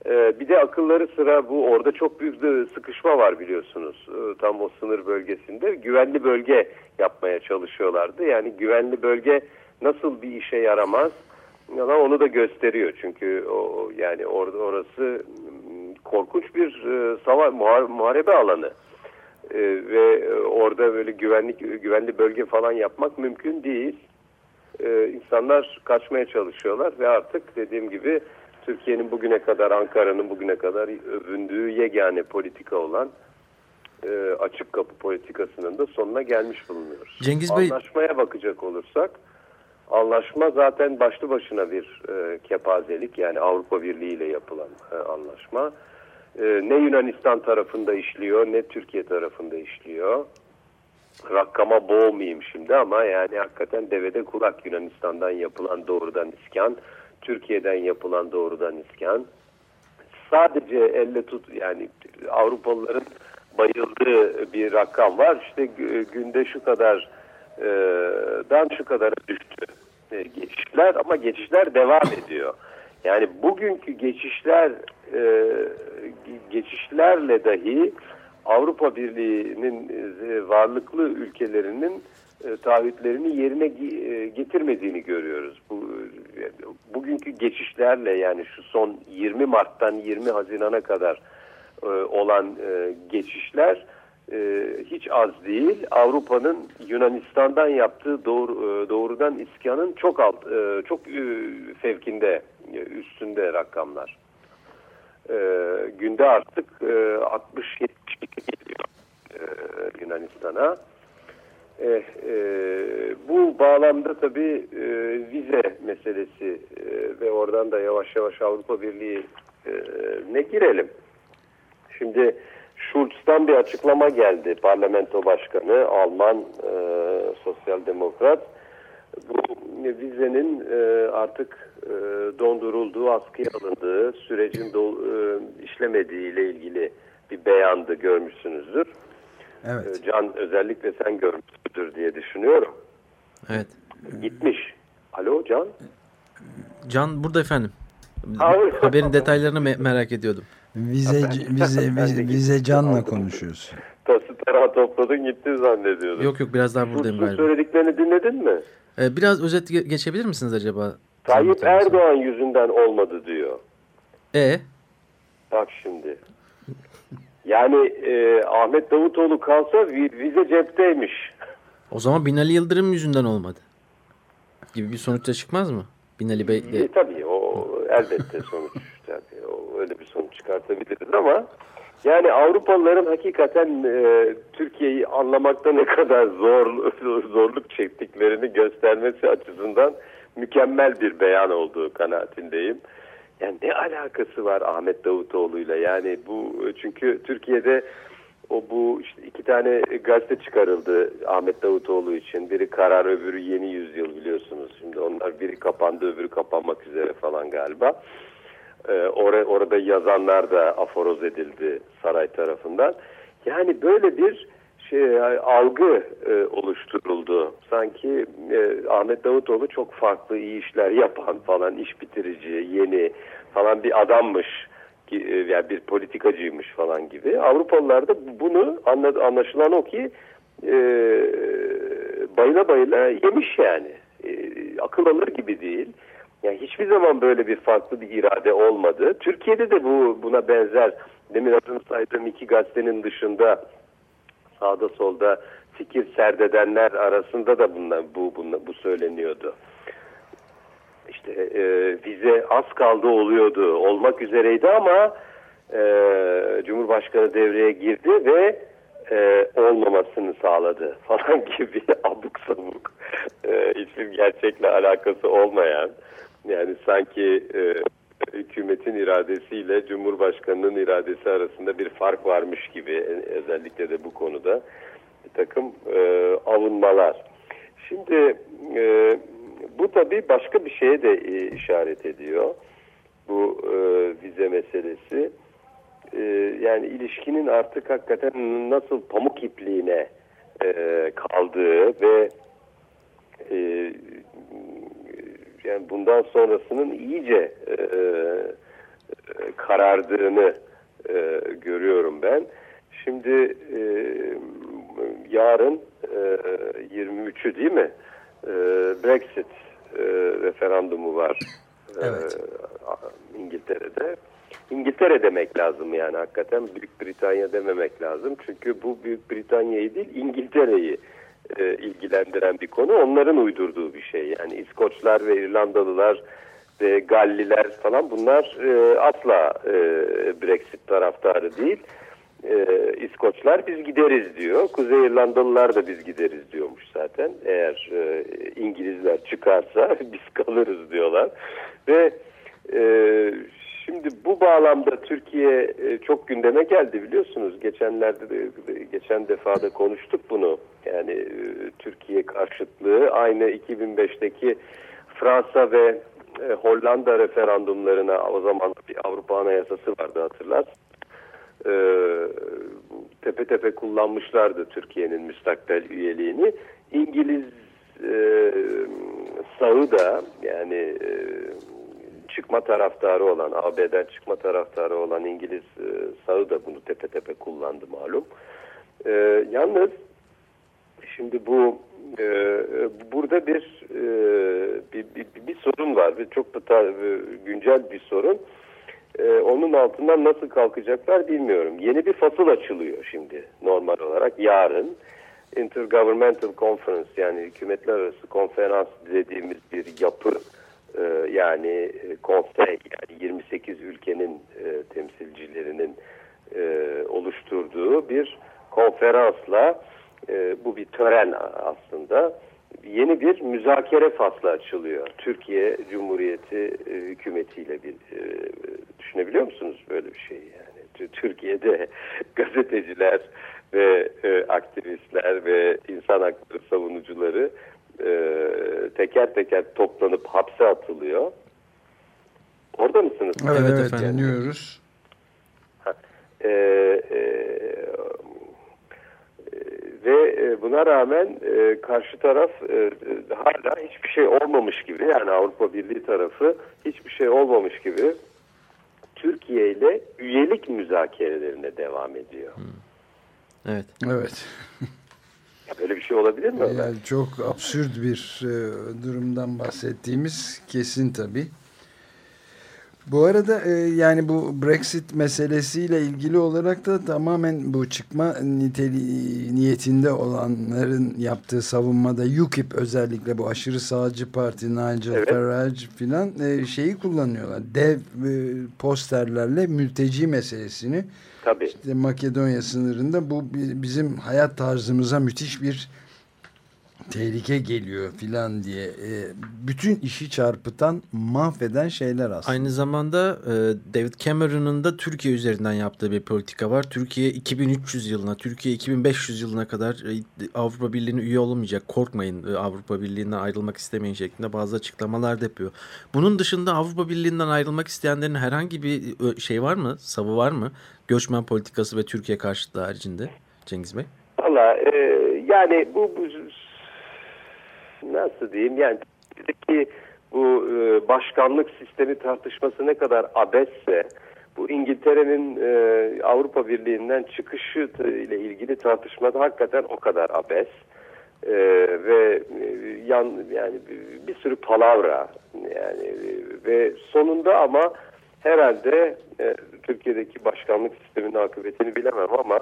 Ee, bir de akılları sıra bu orada çok büyük de sıkışma var biliyorsunuz. Ee, tam o sınır bölgesinde güvenli bölge yapmaya çalışıyorlardı. Yani güvenli bölge nasıl bir işe yaramaz ama onu da gösteriyor. Çünkü o yani orada orası mm, korkunç bir e, savaş muhar- muharebe alanı. Ee, ve e, orada böyle güvenlik güvenli bölge falan yapmak mümkün değil. Ee, insanlar kaçmaya çalışıyorlar ve artık dediğim gibi Türkiye'nin bugüne kadar Ankara'nın bugüne kadar övündüğü yegane politika olan e, açık kapı politikasının da sonuna gelmiş bulunuyoruz. Cengiz Bey- Anlaşmaya bakacak olursak anlaşma zaten başlı başına bir e, kepazelik yani Avrupa Birliği ile yapılan e, anlaşma. E, ne Yunanistan tarafında işliyor ne Türkiye tarafında işliyor. Rakama boğmayayım şimdi ama yani hakikaten devede kulak Yunanistan'dan yapılan doğrudan iskan, Türkiye'den yapılan doğrudan iskan. Sadece elle tut yani Avrupalıların bayıldığı bir rakam var. İşte gü- günde şu kadar e, dan şu kadara düştü e, geçişler ama geçişler devam ediyor. Yani bugünkü geçişler e, geçişlerle dahi Avrupa Birliği'nin e, varlıklı ülkelerinin e, taahhütlerini yerine e, getirmediğini görüyoruz. Bu e, bugünkü geçişlerle yani şu son 20 Mart'tan 20 Haziran'a kadar e, olan geçişler hiç az değil. Avrupa'nın Yunanistan'dan yaptığı doğru, doğrudan iskanın çok alt, çok e, fevkinde, üstünde rakamlar. Günde artık e, 60-70 geliyor Yunanistan'a. E, e, bu bağlamda tabii e, vize meselesi e, ve oradan da yavaş yavaş Avrupa Birliği e, ne girelim. Şimdi Schulz'tan bir açıklama geldi. Parlamento Başkanı, Alman e, sosyal demokrat. Bu vizenin e, artık e, dondurulduğu, askıya alındığı, sürecin do, e, işlemediği ile ilgili bir beyandı görmüşsünüzdür. Evet. E, Can özellikle sen görmüşsündür diye düşünüyorum. Evet. Gitmiş. Alo Can? Can burada efendim. Hayır. Haberin detaylarını me- merak ediyordum. Vize, vize, vize, vize canla Aldım. konuşuyorsun. Tası tarağı topladın gittin zannediyordum. Yok yok biraz daha buradayım galiba. söylediklerini dinledin mi? Ee, biraz özet ge- geçebilir misiniz acaba? Tayyip? Erdoğan yüzünden olmadı diyor. E Bak şimdi. Yani e, Ahmet Davutoğlu kalsa vi- vize cepteymiş. o zaman Binali Yıldırım yüzünden olmadı. Gibi bir sonuçta çıkmaz mı? Binali Bey E, de tabii o elbette sonuç. tabii, o, öyle bir sonuç çıkartabiliriz ama yani Avrupalıların hakikaten e, Türkiye'yi anlamakta ne kadar zor zorluk çektiklerini göstermesi açısından mükemmel bir beyan olduğu kanaatindeyim. Yani ne alakası var Ahmet Davutoğlu'yla? Yani bu çünkü Türkiye'de o bu işte iki tane gazete çıkarıldı Ahmet Davutoğlu için. Biri Karar öbürü Yeni Yüzyıl biliyorsunuz. Şimdi onlar biri kapandı öbürü kapanmak üzere falan galiba. Ee, or- orada yazanlar da aforoz edildi saray tarafından. Yani böyle bir şey algı e, oluşturuldu. Sanki e, Ahmet Davutoğlu çok farklı iyi işler yapan falan iş bitirici, yeni falan bir adammış e, yani bir politikacıymış falan gibi. Avrupalılar da bunu anla, anlaşılan o ki e, bayıla bayıla yemiş yani. E, akıl alır gibi değil. Yani hiçbir zaman böyle bir farklı bir irade olmadı. Türkiye'de de bu buna benzer demin adını saydığım iki gazetenin dışında sağda solda fikir serdedenler arasında da bunlar, bu, bunlar, bu söyleniyordu. İşte e, vize az kaldı oluyordu, olmak üzereydi ama e, Cumhurbaşkanı devreye girdi ve e, olmamasını sağladı falan gibi abuk sabuk e, hiçbir gerçekle alakası olmayan yani sanki e, hükümetin iradesiyle Cumhurbaşkanı'nın iradesi arasında bir fark varmış gibi e, özellikle de bu konuda bir takım e, avunmalar. Şimdi e, bu tabii başka bir şeye de e, işaret ediyor. Bu e, vize meselesi. E, yani ilişkinin artık hakikaten nasıl pamuk ipliğine e, kaldığı ve e, yani bundan sonrasının iyice e, e, karardığını e, görüyorum ben. Şimdi e, yarın e, 23'ü değil mi? E, Brexit e, referandumu var. Evet. E, İngiltere'de. İngiltere demek lazım yani hakikaten Büyük Britanya dememek lazım. Çünkü bu Büyük Britanya'yı değil İngiltere'yi e, ilgilendiren bir konu. Onların uydurduğu bir şey. Yani İskoçlar ve İrlandalılar ve Galliler falan bunlar e, asla e, Brexit taraftarı değil. E, İskoçlar biz gideriz diyor. Kuzey İrlandalılar da biz gideriz diyormuş zaten. Eğer İngilizler çıkarsa biz kalırız diyorlar. Ve Şimdi bu bağlamda Türkiye e, çok gündeme geldi biliyorsunuz. Geçenlerde de, geçen defada konuştuk bunu. Yani e, Türkiye karşıtlığı aynı 2005'teki Fransa ve e, Hollanda referandumlarına o zaman bir Avrupa Anayasası vardı hatırlar. Tepe tepe kullanmışlardı Türkiye'nin müstakbel üyeliğini. İngiliz sağı da yani çıkma taraftarı olan, AB'den çıkma taraftarı olan İngiliz e, sağı da bunu tepe tepe kullandı malum. E, yalnız şimdi bu e, burada bir, e, bir, bir bir sorun var ve çok da ta, e, güncel bir sorun. E, onun altından nasıl kalkacaklar bilmiyorum. Yeni bir fasıl açılıyor şimdi normal olarak yarın. Intergovernmental Conference yani hükümetler arası konferans dediğimiz bir yapı yani e, konsey yani 28 ülkenin e, temsilcilerinin e, oluşturduğu bir konferansla bu bir tören aslında yeni bir müzakere faslı açılıyor. Türkiye Cumhuriyeti hükümetiyle bir düşünebiliyor musunuz böyle bir şey yani? Türkiye'de gazeteciler ve aktivistler ve insan hakları savunucuları e, teker teker toplanıp hapse atılıyor. Orada mısınız? Evet, evet, evet efendim. dinliyoruz. E, e, ve e, buna rağmen e, karşı taraf e, hala hiçbir şey olmamış gibi yani Avrupa Birliği tarafı hiçbir şey olmamış gibi Türkiye ile üyelik müzakerelerine devam ediyor. Evet. Evet. Böyle bir şey olabilir mi? Yani çok absürt bir e, durumdan bahsettiğimiz kesin tabii. Bu arada e, yani bu Brexit meselesiyle ilgili olarak da tamamen bu çıkma niteli, niyetinde olanların yaptığı savunmada UKIP özellikle bu aşırı sağcı parti Nigel Evet. Farage filan e, şeyi kullanıyorlar. Dev e, posterlerle mülteci meselesini Tabii. işte Makedonya sınırında bu bi- bizim hayat tarzımıza müthiş bir tehlike geliyor filan diye e, bütün işi çarpıtan mahveden şeyler aslında. Aynı zamanda e, David Cameron'ın da Türkiye üzerinden yaptığı bir politika var. Türkiye 2300 yılına, Türkiye 2500 yılına kadar e, Avrupa Birliği'ne üye olamayacak. Korkmayın e, Avrupa Birliği'nden ayrılmak istemeyin şeklinde bazı açıklamalar da yapıyor. Bunun dışında Avrupa Birliği'nden ayrılmak isteyenlerin herhangi bir e, şey var mı? Savı var mı? Göçmen politikası ve Türkiye karşıtlığı haricinde Cengiz Bey. Valla e, yani bu, bu nasıl diyeyim yani Türkiye'deki bu e, başkanlık sistemi tartışması ne kadar abesse bu İngiltere'nin e, Avrupa Birliği'nden çıkışı ile ilgili tartışmada hakikaten o kadar abes E, ve e, yan yani bir- sürü palavra yani ve sonunda ama herhalde e, Türkiye'deki başkanlık sisteminin akıbetini bilemem ama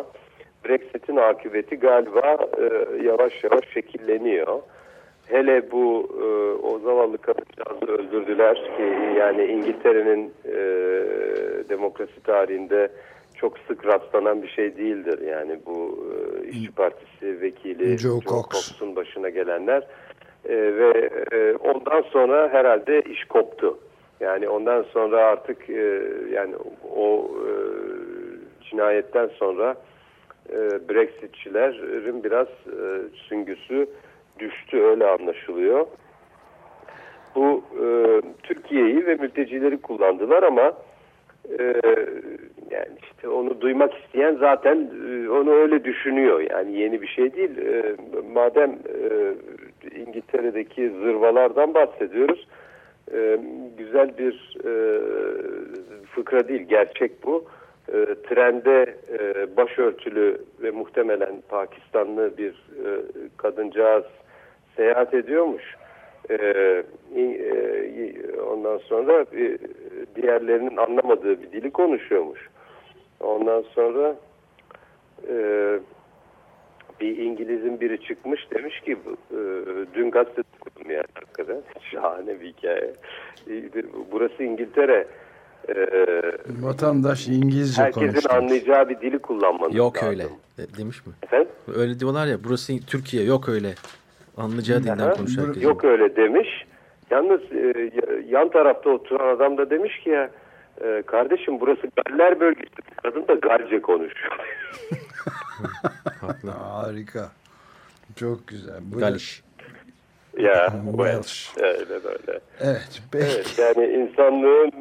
Brexit'in akıbeti galiba e, yavaş yavaş şekilleniyor. Hele bu e, o zavallı kadıncağızı öldürdüler ki yani İngiltere'nin e, demokrasi tarihinde çok sık rastlanan bir şey değildir. Yani bu e, İşçi Partisi vekili Joe Joe Cox. Cox'un başına gelenler E, ve e, ondan sonra herhalde iş koptu. Yani ondan sonra artık e, yani o e, cinayetten sonra e, Brexitçilerin biraz e, süngüsü düştü öyle anlaşılıyor. Bu e, Türkiye'yi ve mültecileri kullandılar ama e, yani işte onu duymak isteyen zaten e, onu öyle düşünüyor. Yani yeni bir şey değil. E, madem e, İngiltere'deki zırvalardan bahsediyoruz. E, güzel bir e, fıkra değil, gerçek bu. E, trende e, başörtülü ve muhtemelen Pakistanlı bir e, kadıncağız seyahat ediyormuş. E, e, ondan sonra e, diğerlerinin anlamadığı bir dili konuşuyormuş. Ondan sonra e, bir İngiliz'in biri çıkmış demiş ki e, dün gazete okudum yani hakikaten şahane bir hikaye. Burası İngiltere. E, Vatandaş İngilizce herkesin konuşuyor. anlayacağı bir dili kullanmanız Yok lazım. öyle de- demiş mi? Efendim? Öyle diyorlar ya burası Türkiye yok öyle. Anlayacağı dilden herkes. Yok öyle demiş. Yalnız e, yan tarafta oturan adam da demiş ki ya e, kardeşim burası Galler bölgesi. Kadın da Galce konuşuyor. Harika. Çok güzel. Bu- Galiş. ya Welsh. evet, öyle böyle. Evet. Peki. Evet, yani insanlığın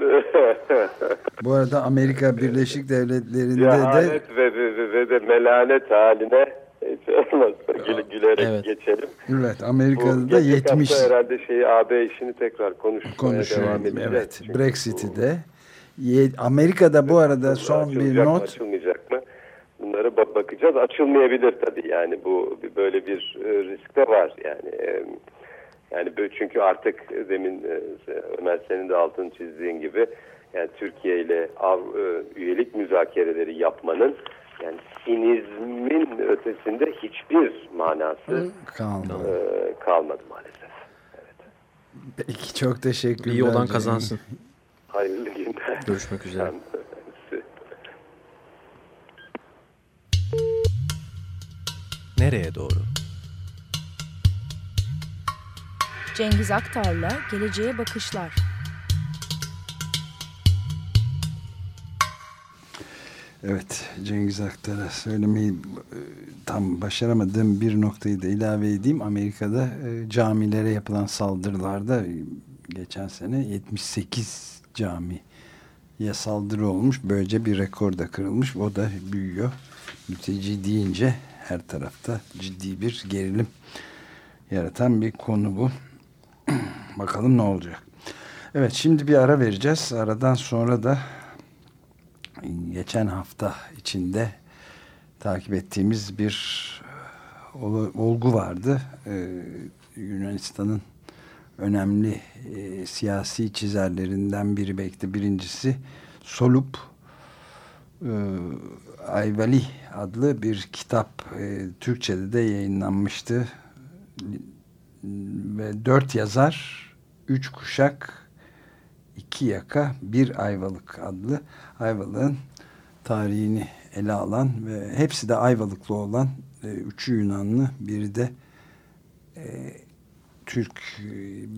Bu arada Amerika Birleşik Devletleri'nde de cehalet ve, ve, ve de melanet haline hiç olmazsa güle, gülerek Evet. geçelim. evet Bu Amerika'da da gelecek 70 hafta herhalde şeyi AB işini tekrar konuşmaya konuşuyor. devam edeceğiz. Evet. Çünkü Brexit'i bu- de. Amerika'da bu arada son bir açılacak mı, not açılmayacak mı? Bunlara bak- bakacağız. Açılmayabilir tabii. Yani bu böyle bir e, risk de var. Yani e, yani böyle çünkü artık demin e, Ömer senin de altını çizdiğin gibi yani Türkiye ile üyelik müzakereleri yapmanın yani sinizmin ötesinde hiçbir manası kaldı. e, kalmadı maalesef. Peki çok teşekkürler. İyi olan kazansın. Hayırlı günler. Görüşmek üzere. Nereye doğru? Cengiz Aktar'la Geleceğe Bakışlar. Evet Cengiz Aktar'a söylemeyi e, tam başaramadığım bir noktayı da ilave edeyim. Amerika'da e, camilere yapılan saldırılarda e, geçen sene 78 camiye saldırı olmuş. Böylece bir rekor da kırılmış. O da büyüyor. Mülteci deyince her tarafta ciddi bir gerilim yaratan bir konu bu. Bakalım ne olacak. Evet şimdi bir ara vereceğiz. Aradan sonra da geçen hafta içinde takip ettiğimiz bir e, ol- olgu vardı. Ee, Yunanistan'ın önemli e, siyasi çizerlerinden biri belki de birincisi Solup e, Ayvali adlı bir kitap e, Türkçe'de de yayınlanmıştı ve dört yazar üç kuşak iki yaka bir ayvalık adlı ayvalığın tarihini ele alan ve hepsi de ayvalıklı olan e, üçü Yunanlı biri de e, Türk e,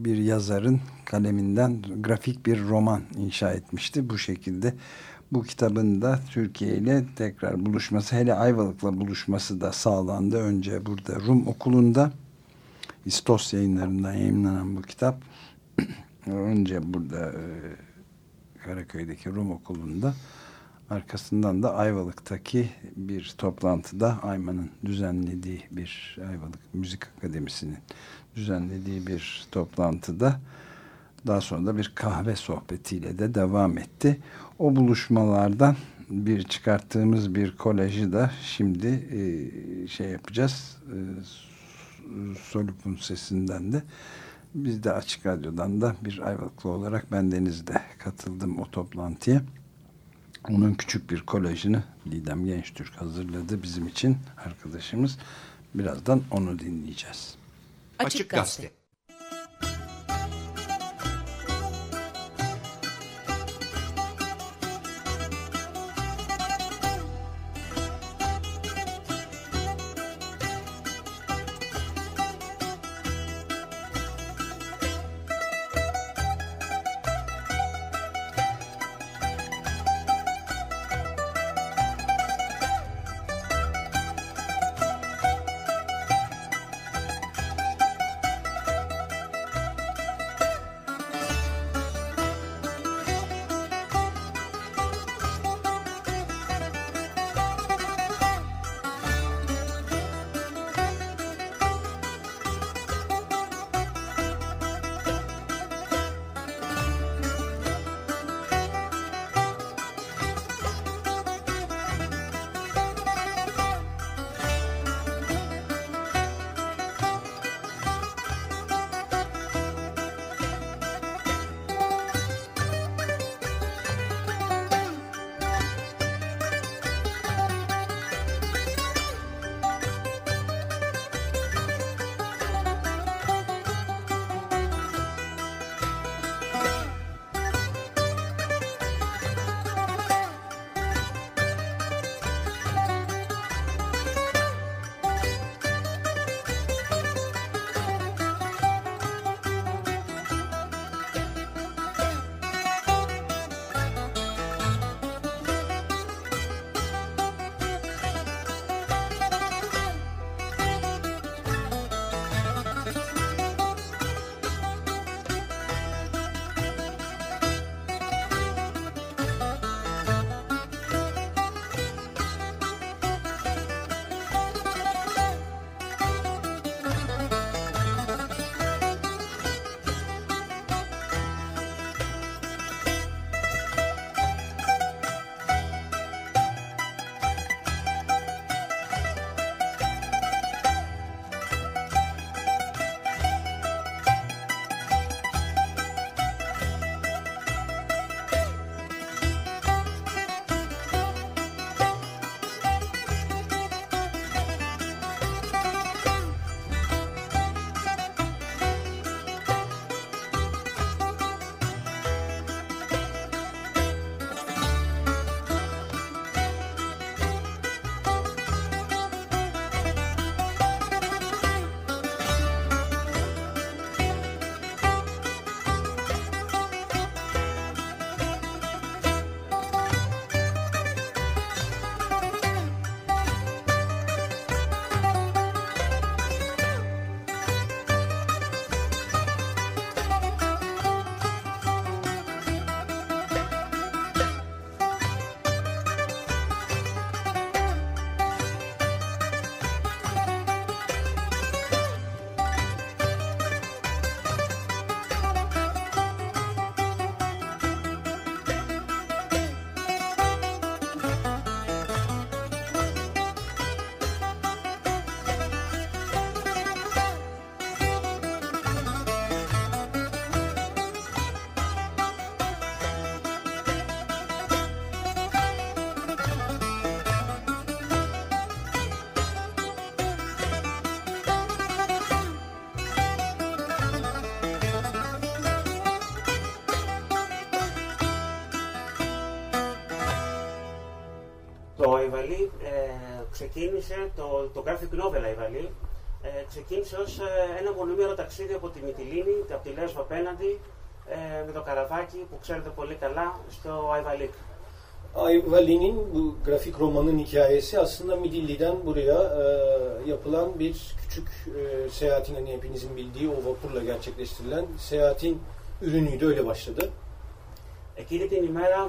bir yazarın kaleminden grafik bir roman inşa etmişti. Bu şekilde bu kitabın da Türkiye ile tekrar buluşması hele Ayvalık'la buluşması da sağlandı. Önce burada Rum okulunda İstos yayınlarından yayınlanan bu kitap önce burada e, Karaköy'deki Rum okulunda arkasından da Ayvalık'taki bir toplantıda Ayman'ın düzenlediği bir Ayvalık Müzik Akademisi'nin düzenlediği bir toplantıda daha sonra da bir kahve sohbetiyle de devam etti. O buluşmalardan bir çıkarttığımız bir kolajı da şimdi e, şey yapacağız. E, Solup'un sesinden de biz de Açık Radyo'dan da bir Ayvalıklı olarak ben Deniz'de katıldım o toplantıya. Onun küçük bir kolajını Didem Gençtürk hazırladı bizim için arkadaşımız. Birazdan onu dinleyeceğiz. Açık Gazete. Αϊβαλή ε, ξεκίνησε, το, το graphic novel Αϊβαλή, ε, ξεκίνησε ως ε, ένα μονομέρο ταξίδι από τη Μυτιλίνη, από τη Λέσβο απέναντι, ε, με το καραβάκι που ξέρετε πολύ καλά, στο Αϊβαλίκ. Ayvali'nin bu grafik romanın hikayesi aslında Midilli'den buraya e, yapılan bir küçük e, seyahatin hani hepinizin bildiği o vapurla gerçekleştirilen seyahatin ürünüydü öyle başladı. Εκείνη την ημέρα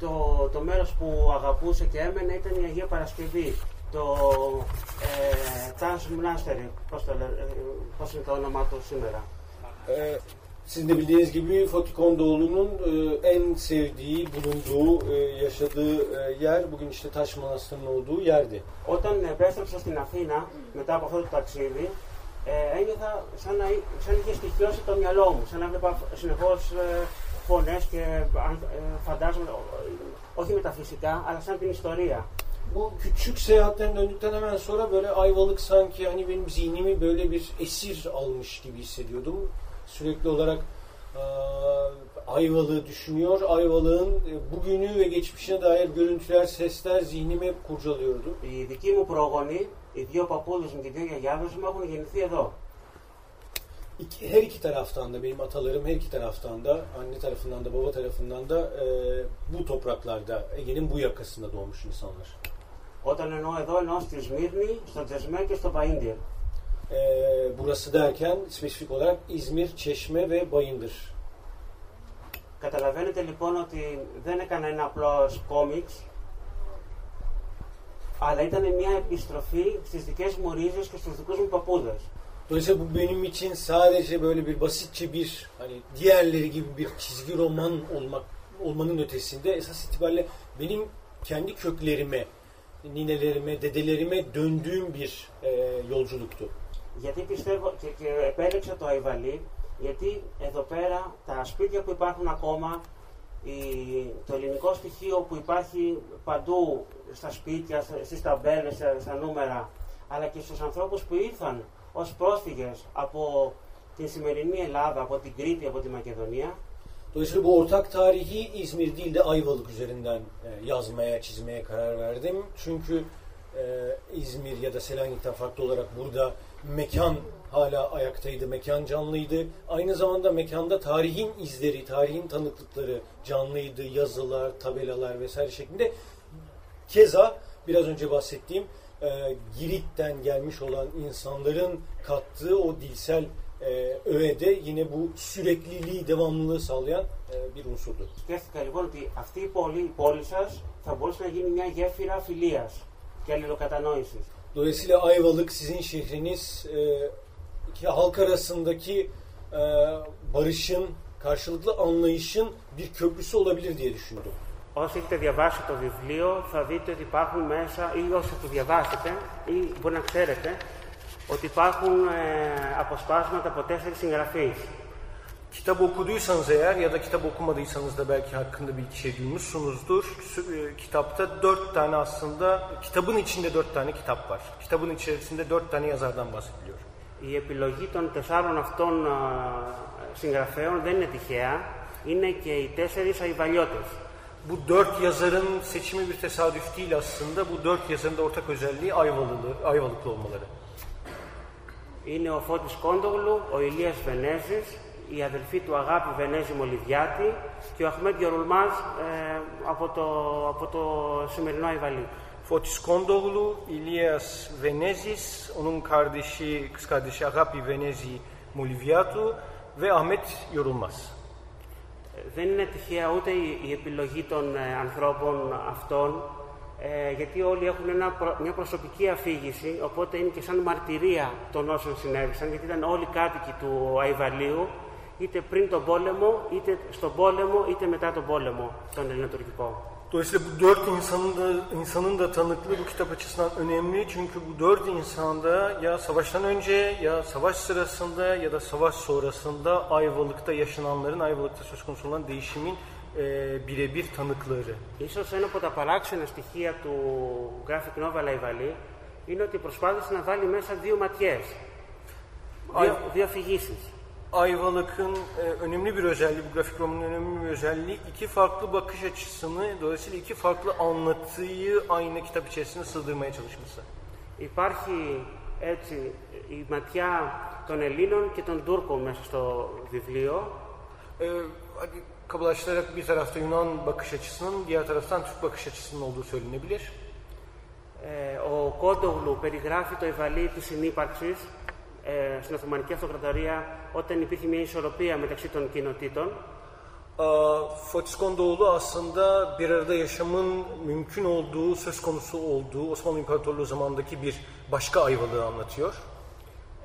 το, το μέρος που αγαπούσε και έμενε ήταν η Αγία Παρασκευή το ε, Τάνς Monastery πώς, το, λέ- ε, πώς είναι το όνομά του σήμερα; E, sizin de bildiğiniz gibi Fatih Kondoğlu'nun e, en sevdiği, bulunduğu, e, yaşadığı e, yer bugün işte Taş Manastırı'nın olduğu yerdi. Όταν επέστρεψα στην Αθήνα μετά από αυτό το ταξίδι ε, ένιωθα σαν να, εί- σαν να είχε στοιχειώσει το μυαλό μου σαν να βλέπα συνεχώς ε, φωνές και αν- ε, φαντάσματα ε, όχι μεταφυσικά αλλά σαν την ιστορία Bu küçük seyahatten döndükten hemen sonra böyle Ayvalık sanki hani benim zihnimi böyle bir esir almış gibi hissediyordum. Sürekli olarak e, Ayvalık'ı düşünüyor. Ayvalık'ın e, bugünü ve geçmişine dair görüntüler, sesler zihnimi hep kurcalıyordu. Οι δικοί μου πρόγονοι, οι δύο παππούδες μου και οι δύο γιαγιάδες μου έχουν γεννηθεί εδώ. İki, her iki taraftan da benim atalarım her iki taraftan da anne tarafından da baba tarafından da e, bu topraklarda Ege'nin bu yakasında doğmuş insanlar. Όταν εννοώ εδώ, εννοώ στη Σμύρνη, στο Τζεσμέ και στο Παΐντιερ. E, burası derken spesifik olarak İzmir, Çeşme ve Bayındır. Καταλαβαίνετε λοιπόν ότι δεν έκανα ένα απλό κόμιξ, αλλά ήταν μια επιστροφή στις δικές μου ρίζες και στους δικούς μου παππούδες. Dolayısıyla bu benim için sadece böyle bir basitçe bir hani diğerleri gibi bir çizgi roman olmak olmanın ötesinde esas itibariyle benim kendi köklerime, ninelerime, dedelerime döndüğüm bir e, yolculuktu. Γιατί πιστεύω και, και επέλεξα το Αϊβαλί, γιατί εδώ πέρα τα σπίτια που υπάρχουν ακόμα, η, το ελληνικό στοιχείο που υπάρχει παντού στα σπίτια, στα- στις ταμπέλες, στα, στα νούμερα, αλλά και στους ανθρώπους που ήρθαν ως πρόσφυγες από την σημερινή Ελλάδα, από την Κρήτη, από τη Μακεδονία, Dolayısıyla bu ortak tarihi İzmir değil de Ayvalık üzerinden e, yazmaya, çizmeye karar verdim. Çünkü e, İzmir ya da Selanik'ten farklı olarak burada mekan hala ayaktaydı, mekan canlıydı. Aynı zamanda mekanda tarihin izleri, tarihin tanıklıkları canlıydı, yazılar, tabelalar vesaire şeklinde. Keza biraz önce bahsettiğim e, Girit'ten gelmiş olan insanların kattığı o dilsel e, öğede yine bu sürekliliği, devamlılığı sağlayan e, bir unsurdu. σκέφτηκα λοιπόν ότι αυτή η πόλη, η πόλη σας θα μπορούσε να γίνει μια γέφυρα φιλίας και αλληλοκατανόησης. Dolayısıyla Ayvalık sizin şehriniz e, iki halk arasındaki e, barışın, karşılıklı anlayışın bir köprüsü olabilir diye düşündüm. Όσοι έχετε διαβάσει το βιβλίο θα δείτε ότι υπάρχουν μέσα, ή όσοι το διαβάσετε, ή μπορεί να ξέρετε, ότι υπάρχουν ε, αποσπάσματα από tέσσερις συγγραφείς. Kitap okuduysanız eğer ya da kitap okumadıysanız da belki hakkında bir iki şey duymuşsunuzdur. Sü- e, Kitapta dört tane aslında, kitabın içinde dört tane kitap var. Kitabın içerisinde dört tane yazardan bahsediliyor. Η επιλογή των τεσσάρων αυτών α, συγγραφέων δεν είναι τυχαία, είναι και οι τέσσερις αϊβαλιώτες. Bu dört yazarın seçimi bir tesadüf değil aslında. Bu dört yazarın da ortak özelliği Ayvalılı, Ayvalıklı olmaları. Είναι ο Φώτης Κόντογλου, ο Ηλίας Βενέζης, η αδελφή του Αγάπη Βενέζη Μολυβιάτη και ο Αχμέτ Γιορουλμάζ ε, από, το, από το σημερινό Αϊβαλί. Fotis Kondoğlu, İlyas Venezis, onun kardeşi, kız kardeşi Agapi Venezi Muliviatu ve Ahmet Yorulmaz. Ε, Δεν είναι τυχαία ούτε η, η επιλογή των ε, ανθρώπων αυτών, ε, γιατί όλοι έχουν ένα, προ- μια προσωπική αφήγηση, οπότε είναι και σαν μαρτυρία των όσων συνέβησαν, γιατί ήταν όλοι κάτοικοι του Αϊβαλίου, είτε πριν τον πόλεμο, είτε στον πόλεμο, είτε μετά τον πόλεμο, τον ελληνοτουρκικό. Dolayısıyla bu dört insanın da, insanın da tanıklığı bu kitap açısından önemli. Çünkü bu dört insanda ya savaştan önce ya savaş sırasında ya da savaş sonrasında Ayvalık'ta yaşananların, Ayvalık'ta söz konusu olan değişimin e, birebir tanıkları. Ίσως ένα από τα παράξενα στοιχεία του graphic novel Αϊβαλή είναι ότι προσπάθησε να βάλει μέσα δύο ματιές, δύο, δύο αφηγήσεις. Ayvalık'ın e, önemli bir özelliği, bu grafik romanın önemli bir özelliği iki farklı bakış açısını, dolayısıyla iki farklı anlatıyı aynı kitap içerisine sığdırmaya çalışması. Υπάρχει έτσι η ματιά των Ελλήνων και των Τούρκων μέσα στο βιβλίο. E, hadi kabalaştırarak bir tarafta Yunan bakış açısının, diğer taraftan Türk bakış açısının olduğu söylenebilir. Ε, ο Κόντογλου περιγράφει το Ιβαλί της συνύπαρξης ε, στην Οθωμανική Αυτοκρατορία όταν υπήρχε μια ισορροπία μεταξύ των κοινοτήτων. Aa, Fatih Kondoğlu aslında bir arada yaşamın mümkün olduğu, söz konusu olduğu Osmanlı İmparatorluğu zamanındaki bir başka Ayvalık'ı anlatıyor.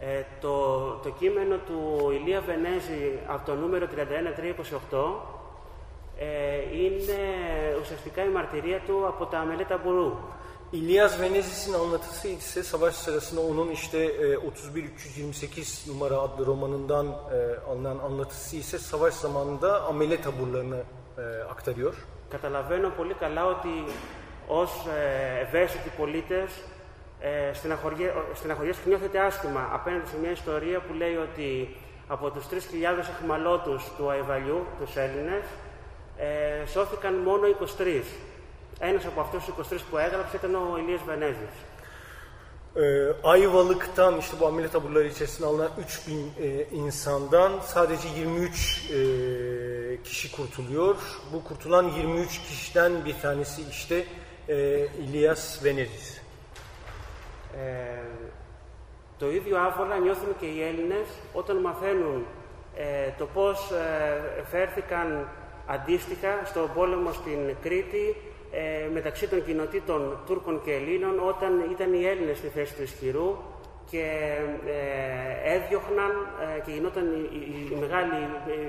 Ε, το, το κείμενο του Ηλία Βενέζη από το νούμερο 31328 ε, είναι ουσιαστικά η μαρτυρία του από τα Μελέτα Μπουρού. İlyas Venezis'in anlatısı ise savaş sırasında onun işte e, 31328 numara adlı romanından e, alınan anlatısı ise savaş zamanında amele taburlarını e, aktarıyor. Καταλαβαίνω πολύ καλά ότι ως ε, ευαίσθητοι πολίτες ε, στεναχωριέ- στεναχωριέσαι και νιώθετε άσχημα απέναντι σε μια ιστορία που λέει ότι από τους 3.000 εχμαλώτους του Αϊβαλιού, τους Έλληνες, ε, σώθηκαν μόνο 23. Ένας από αυτούς τους 23 που έγραψε ήταν ο Ηλίας Βενέζης. Ee, Ayvalık'tan işte bu amele taburları içerisinde alınan 3000 e, insandan sadece 23 e, kişi kurtuluyor. Bu kurtulan 23 kişiden bir tanesi işte e, İlyas Veneriz. Ε, το ίδιο άβολα νιώθουν και οι Έλληνες όταν μαθαίνουν ε, το πώς ε, φέρθηκαν αντίστοιχα στον πόλεμο στην Κρήτη ε, μεταξύ των κοινοτήτων Τούρκων και Ελλήνων όταν ήταν οι Έλληνες στη θέση του ισχυρού και ε, έδιωχναν ε, και γινόταν η, η- η μεγάλη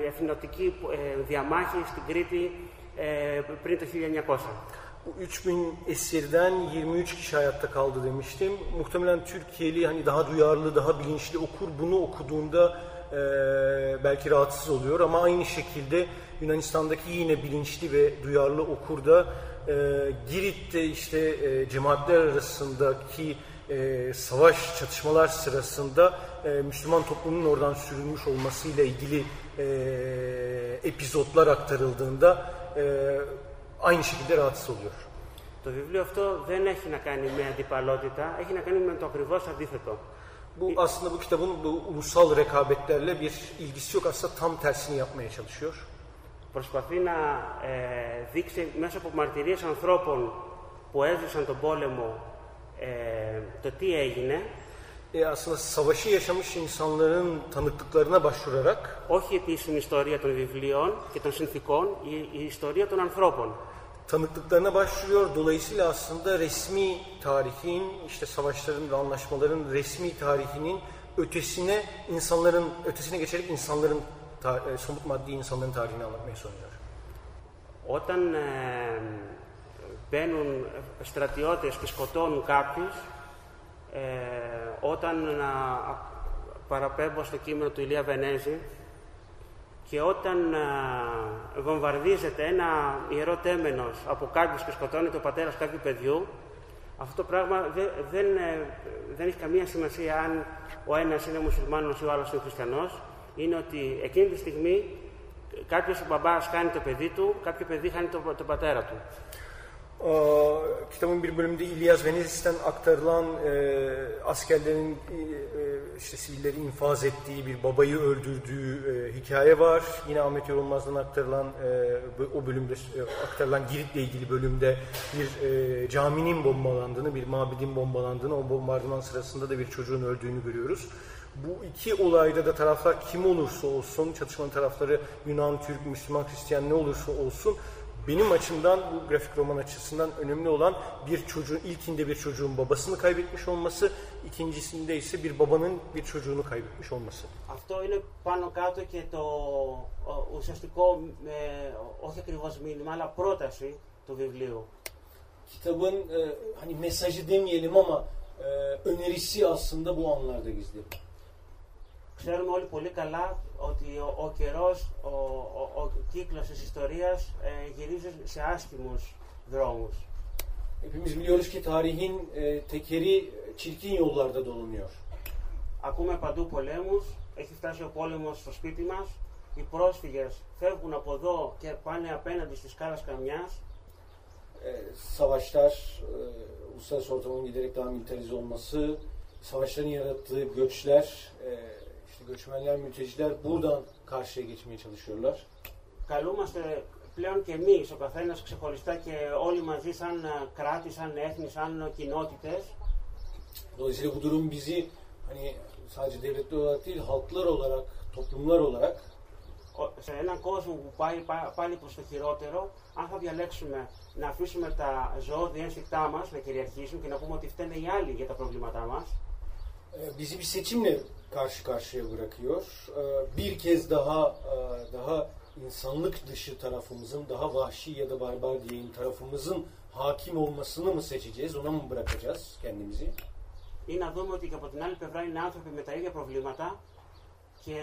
ε, εθνοτική ε, διαμάχη στην Κρήτη ε, πριν το 1900. Bu 3000 esirden 23 kişi hayatta kaldı demiştim. Muhtemelen Türkiye'li hani daha duyarlı, daha bilinçli okur bunu okuduğunda e, belki rahatsız oluyor ama aynı şekilde Yunanistan'daki yine bilinçli ve duyarlı okur da e, Girit'te işte e, cemaatler arasındaki e, savaş çatışmalar sırasında e, Müslüman toplumunun oradan sürülmüş olmasıyla ilgili e, epizotlar aktarıldığında e, aynı şekilde rahatsız oluyor. Το βιβλίο αυτό δεν έχει να κάνει με αντιπαλότητα, έχει να κάνει με το ακριβώς αντίθετο. Bu aslında bu kitabın bu ulusal rekabetlerle bir ilgisi yok. Aslında tam tersini yapmaya çalışıyor. Προσπαθεί να ε, δείξει μέσα από μαρτυρίες ανθρώπων που έζησαν τον πόλεμο ε, το τι έγινε, E, aslında savaşı yaşamış insanların tanıklıklarına başvurarak όχι τη συνιστορία των βιβλίων και των συνθήκων, η, η ιστορία των ανθρώπων. tanıklıklarına başvuruyor. Dolayısıyla aslında resmi tarihin, işte savaşların ve anlaşmaların resmi tarihinin ötesine insanların ötesine geçerek insanların ta- e, somut maddi insanların tarihini anlatmaya çalışıyor. Όταν ε, μπαίνουν στρατιώτες και σκοτώνουν κάποιους, ε, όταν να παραπέμπω στο κείμενο του Ηλία Βενέζη και όταν ε, βομβαρδίζεται ένα ιερό τέμενος από κάποιους και σκοτώνεται ο πατέρας κάποιου παιδιού, αυτό το πράγμα δεν, δεν, ε, δεν έχει καμία σημασία αν ο ένας είναι μουσουλμάνος ή ο άλλος είναι χριστιανός. Είναι ότι εκείνη τη στιγμή κάποιος ο μπαμπάς χάνει το παιδί του, κάποιο παιδί χάνει τον τον πατέρα του. Aa, kitabın bir bölümünde İlyas Venezis'ten aktarılan e, askerlerin e, e, işte sivilleri infaz ettiği bir babayı öldürdüğü e, hikaye var. Yine Ahmet Yorulmaz'dan aktarılan e, bu- o bölümde e, aktarılan Girit'le ilgili bölümde bir e, caminin bombalandığını, bir mabedin bombalandığını, o bombardıman sırasında da bir çocuğun öldüğünü görüyoruz. Bu iki olayda da taraflar kim olursa olsun, çatışmanın tarafları Yunan, Türk, Müslüman, Hristiyan ne olursa olsun benim açımdan bu grafik roman açısından önemli olan bir çocuğun ilkinde bir çocuğun babasını kaybetmiş olması, ikincisinde ise bir babanın bir çocuğunu kaybetmiş olması. Αυτό είναι πάνω κάτω και το ο, ουσιαστικό, ε, όχι ακριβώς μήνυμα, αλλά πρόταση του βιβλίου. Kitabın e, hani mesajı demeyelim ama e, önerisi aslında bu anlarda gizli. Ξέρουμε όλοι πολύ καλά ότι ο, ο καιρός, ο, ο, ο κύκλος της ιστορίας ε, γυρίζει σε άσχημους δρόμους. Hepimiz biliyoruz ki tarihin e, tekeri çirkin yollarda dolanıyor. Ακούμε παντού πολέμους, έχει φτάσει ο πόλεμος στο σπίτι μας, οι πρόσφυγες φεύγουν από εδώ και πάνε απέναντι στις σκάλας καμιάς. E, savaşlar, e, uluslararası ortamın giderek daha militarize olması, savaşların yarattığı göçler, e, işte göçmenler, mülteciler buradan karşıya geçmeye çalışıyorlar. Καλούμαστε πλέον και εμείς, ο καθένας ξεχωριστά και όλοι μαζί σαν ε, κράτη, σαν έθνη, σαν κοινότητες, Dolayısıyla bu durum bizi hani sadece devletler olarak değil, halklar olarak, toplumlar olarak ο- σε έναν κόσμο που πάει πά- πάλι προς το χειρότερο, αν θα διαλέξουμε να αφήσουμε τα ζωώδη ένστικτά μας να κυριαρχήσουν και να πούμε ότι φταίνε οι άλλοι για τα προβλήματά μας, e, bizi bir seçimle karşı karşıya bırakıyor. E, Bir kez daha e, daha insanlık dışı tarafımızın, daha vahşi ya da barbar diyeyim tarafımızın hakim olmasını mı seçeceğiz, ona mı bırakacağız kendimizi? ή να δούμε ότι και από την άλλη πλευρά είναι άνθρωποι με τα ίδια προβλήματα και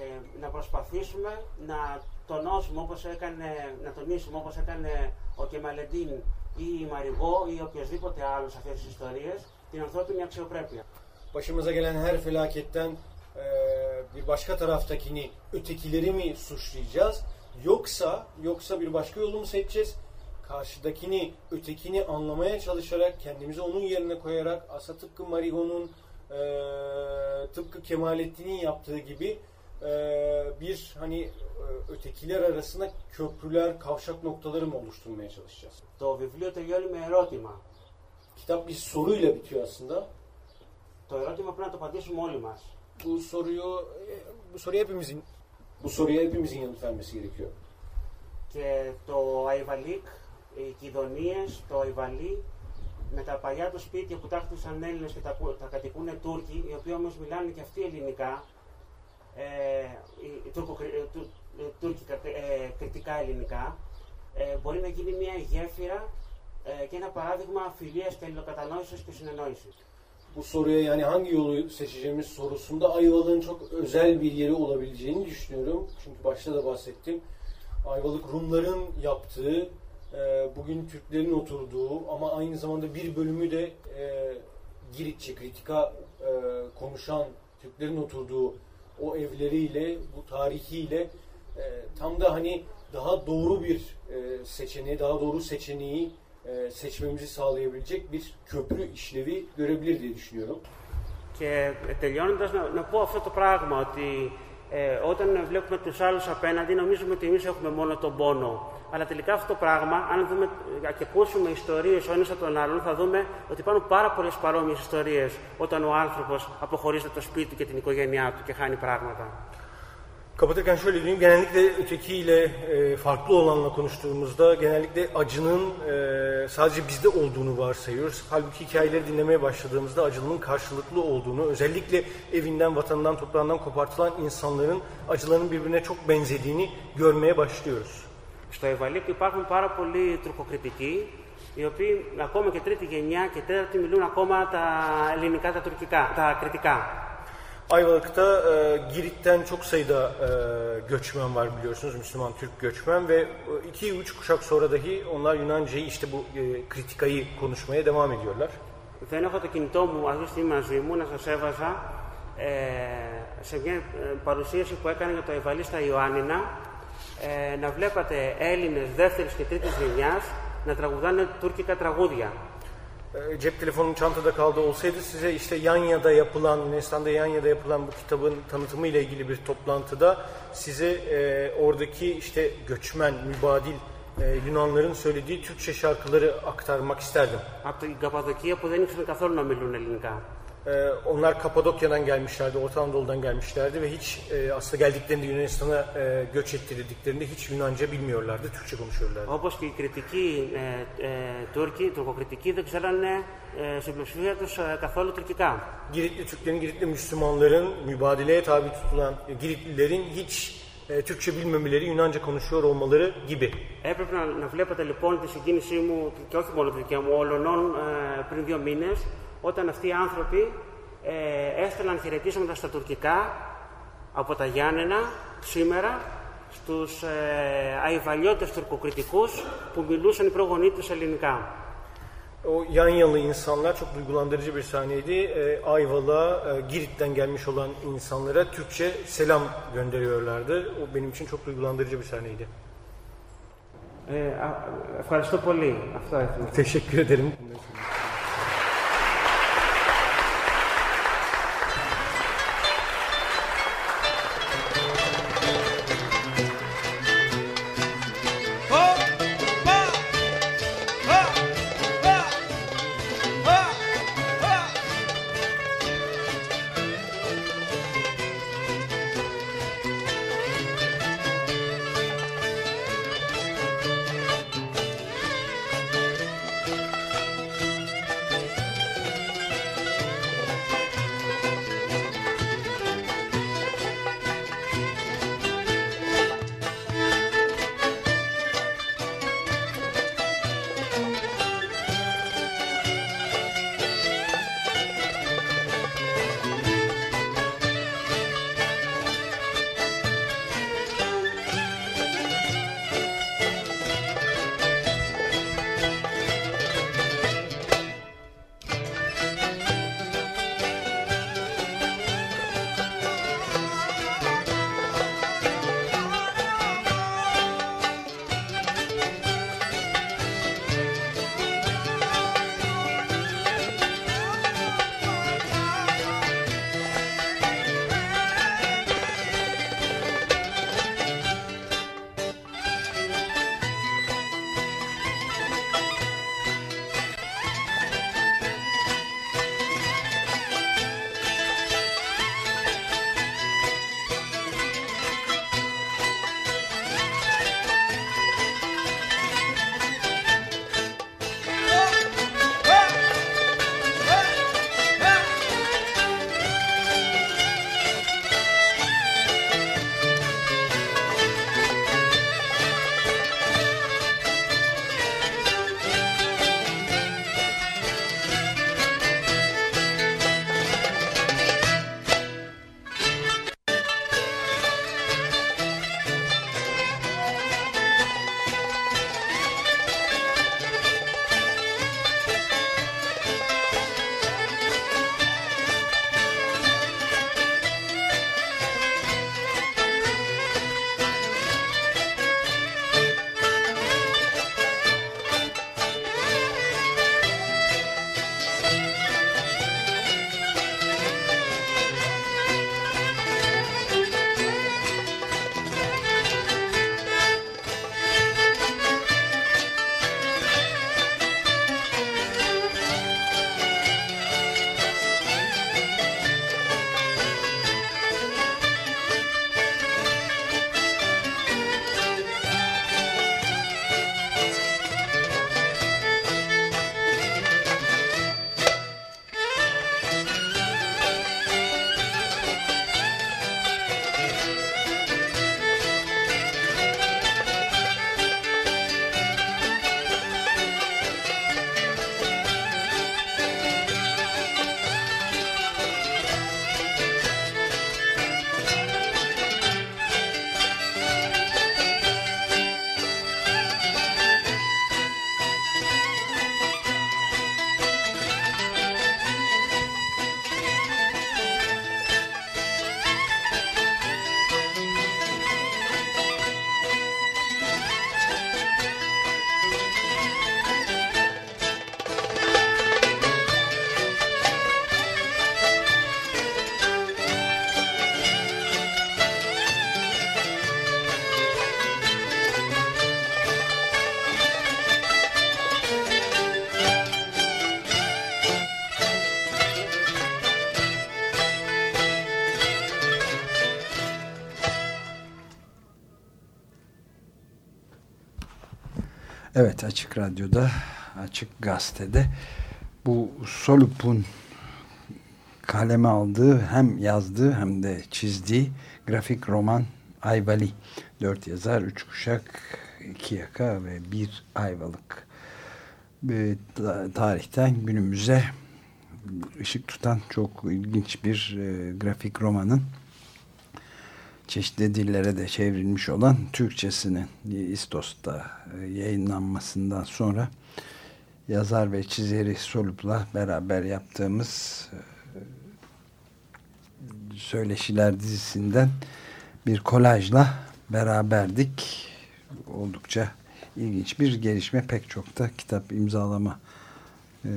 ε, να προσπαθήσουμε να τονώσουμε όπως έκανε, να τονίσουμε όπως έκανε ο Κεμαλεντίν ή η Μαριγό ή οποιοδήποτε άλλος σε αυτές τις ιστορίες την ανθρώπινη αξιοπρέπεια. başımıza gelen her felaketten e, bir başka taraftakini, ötekileri mi suçlayacağız? Yoksa yoksa bir başka yolu mu seçeceğiz? Karşıdakini, ötekini anlamaya çalışarak, kendimizi onun yerine koyarak, asa tıpkı Marigo'nun, e, tıpkı Kemalettin'in yaptığı gibi e, bir hani e, ötekiler arasında köprüler, kavşak noktaları mı oluşturmaya çalışacağız? Kitap bir soruyla bitiyor aslında. Το ερώτημα πρέπει να το απαντήσουμε όλοι μας. Bu soruyu bu soruya hepimizin bu soruya hepimizin yanıt vermesi gerekiyor. Και το Αϊβαλίκ, οι Κιδονίες, το Αϊβαλί, με τα παλιά του σπίτια που τα χτίσαν Έλληνες και τα, που- τα κατοικούν Τούρκοι, οι οποίοι όμως μιλάνε και αυτοί ελληνικά, ε, οι- οι Τούρκο, ε, του- ε, Τούρκοι κατε- ε, κριτικά ελληνικά, ε, μπορεί να γίνει μια γέφυρα ε, και ένα παράδειγμα φιλίας και αλληλοκατανόησης και συνεννόησης. Bu soruya yani hangi yolu seçeceğimiz sorusunda Ayvalık'ın çok özel bir yeri olabileceğini düşünüyorum. Çünkü başta da bahsettim. Ayvalık Rumların yaptığı, e, bugün Türklerin oturduğu ama aynı zamanda bir bölümü de e, Giritçe, kritika e, konuşan Türklerin oturduğu o evleriyle, bu tarihiyle tam da hani daha doğru bir seçeneği, daha doğru seçeneği seçmemizi sağlayabilecek bir köprü işlevi görebilir diye düşünüyorum. Και ε, τελειώνοντας να, να πω αυτό το πράγμα, ότι ε, όταν βλέπουμε τους άλλους απέναντι νομίζουμε ότι εμείς έχουμε μόνο τον πόνο. Αλλά τελικά αυτό το πράγμα, αν δούμε ε, και ακούσουμε ιστορίες ο ένας από τον άλλον, θα δούμε ότι υπάρχουν πάρα πολλές παρόμοιες ιστορίες όταν ο άνθρωπος αποχωρίζεται από το σπίτι του και την οικογένειά του και χάνει πράγματα. Kapatırken şöyle diyeyim, genellikle ötekiyle e, farklı olanla konuştuğumuzda genellikle acının e, sadece bizde olduğunu varsayıyoruz. Halbuki hikayeleri dinlemeye başladığımızda acının karşılıklı olduğunu, özellikle evinden, vatanından, toprağından kopartılan insanların acılarının birbirine çok benzediğini görmeye başlıyoruz. Στο Ευαλίκ υπάρχουν πάρα πολλοί τουρκοκριτικοί, οι οποίοι ακόμα και τρίτη γενιά και τέταρτη μιλούν ακόμα τα ελληνικά, τα τουρκικά, τα κριτικά. Ayvalık'ta e, Girit'ten çok sayıda e, göçmen var biliyorsunuz, Müslüman Türk göçmen ve 2-3 kuşak sonra dahi onlar Yunancayı işte bu e, kritikayı konuşmaya devam ediyorlar. Δεν έχω το κινητό μου αυτή τη στιγμή μαζί μου, να σας έβαζα ε, σε μια ε, παρουσίαση που έκανε για το Ευαλή στα Ιωάννινα ε, να βλέπατε Έλληνες δεύτερης και τρίτης γενιάς να τραγουδάνε τουρκικά τραγούδια. E, Cep telefonum çantada kaldı olsaydı size işte Yanya'da yapılan, Yunanistan'da Yanya'da yapılan bu kitabın tanıtımı ile ilgili bir toplantıda size e, oradaki işte göçmen, mübadil e, Yunanların söylediği Türkçe şarkıları aktarmak isterdim. Από την Καπαδοκία που δεν ήξεραν καθόλου να μιλούν ελληνικά. E, onlar Kapadokya'dan gelmişlerdi, Orta Anadolu'dan gelmişlerdi ve hiç e, aslında geldiklerinde Yunanistan'a e, göç ettirildiklerinde hiç Yunanca bilmiyorlardı, Türkçe konuşuyorlardı. Όπως και οι κριτικοί ε, ε, Τούρκοι, οι τουρκοκριτικοί δεν ξέρανε ε, στην πλειοψηφία τους ε, καθόλου τουρκικά. Giritli Türklerin, Giritli Müslümanların, mübadeleye tabi tutulan Giritlilerin hiç e, Türkçe bilmemeleri, Yunanca konuşuyor olmaları gibi. Έπρεπε να, να βλέπετε λοιπόν τη συγκίνησή μου και όχι μόνο τη δικιά μου, όλων ε, πριν δύο μήνες, όταν αυτοί οι άνθρωποι ε, έστελναν χαιρετίσματα στα τουρκικά από τα Γιάννενα σήμερα στους ε, αϊβαλιώτες τουρκοκριτικούς που μιλούσαν οι προγονείς τους ελληνικά. O yan yalı insanlar çok duygulandırıcı bir sahneydi. E, Ayvalık'a, e, Girit'ten gelmiş olan insanlara Türkçe selam gönderiyorlardı. O benim için çok duygulandırıcı bir sahneydi. Ε, α, ευχαριστώ πολύ. Αυτό ήθελα. Teşekkür ederim. Evet Açık Radyo'da, Açık Gazete'de bu Solup'un kaleme aldığı hem yazdığı hem de çizdiği grafik roman Ayvali. Dört yazar, üç kuşak, iki yaka ve bir ayvalık. Bir tarihten günümüze ışık tutan çok ilginç bir e, grafik romanın çeşitli dillere de çevrilmiş olan Türkçesinin İstos'ta e, yayınlanmasından sonra yazar ve çizeri Solup'la beraber yaptığımız e, Söyleşiler dizisinden bir kolajla beraberdik. Oldukça ilginç bir gelişme pek çok da kitap imzalama e,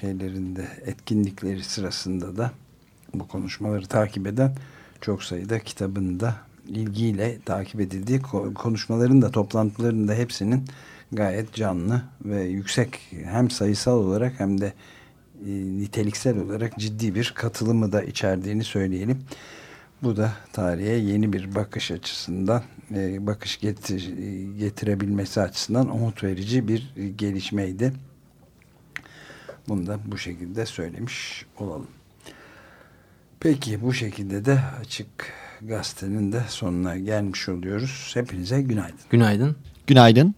şeylerinde etkinlikleri sırasında da bu konuşmaları takip eden çok sayıda kitabın da ilgiyle takip edildiği konuşmaların da toplantıların da hepsinin gayet canlı ve yüksek hem sayısal olarak hem de e, niteliksel olarak ciddi bir katılımı da içerdiğini söyleyelim. Bu da tarihe yeni bir bakış açısından e, bakış getir, getirebilmesi açısından umut verici bir gelişmeydi. Bunu da bu şekilde söylemiş olalım. Peki bu şekilde de Açık Gazete'nin de sonuna gelmiş oluyoruz. Hepinize günaydın. Günaydın. Günaydın.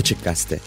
Açık Gazete.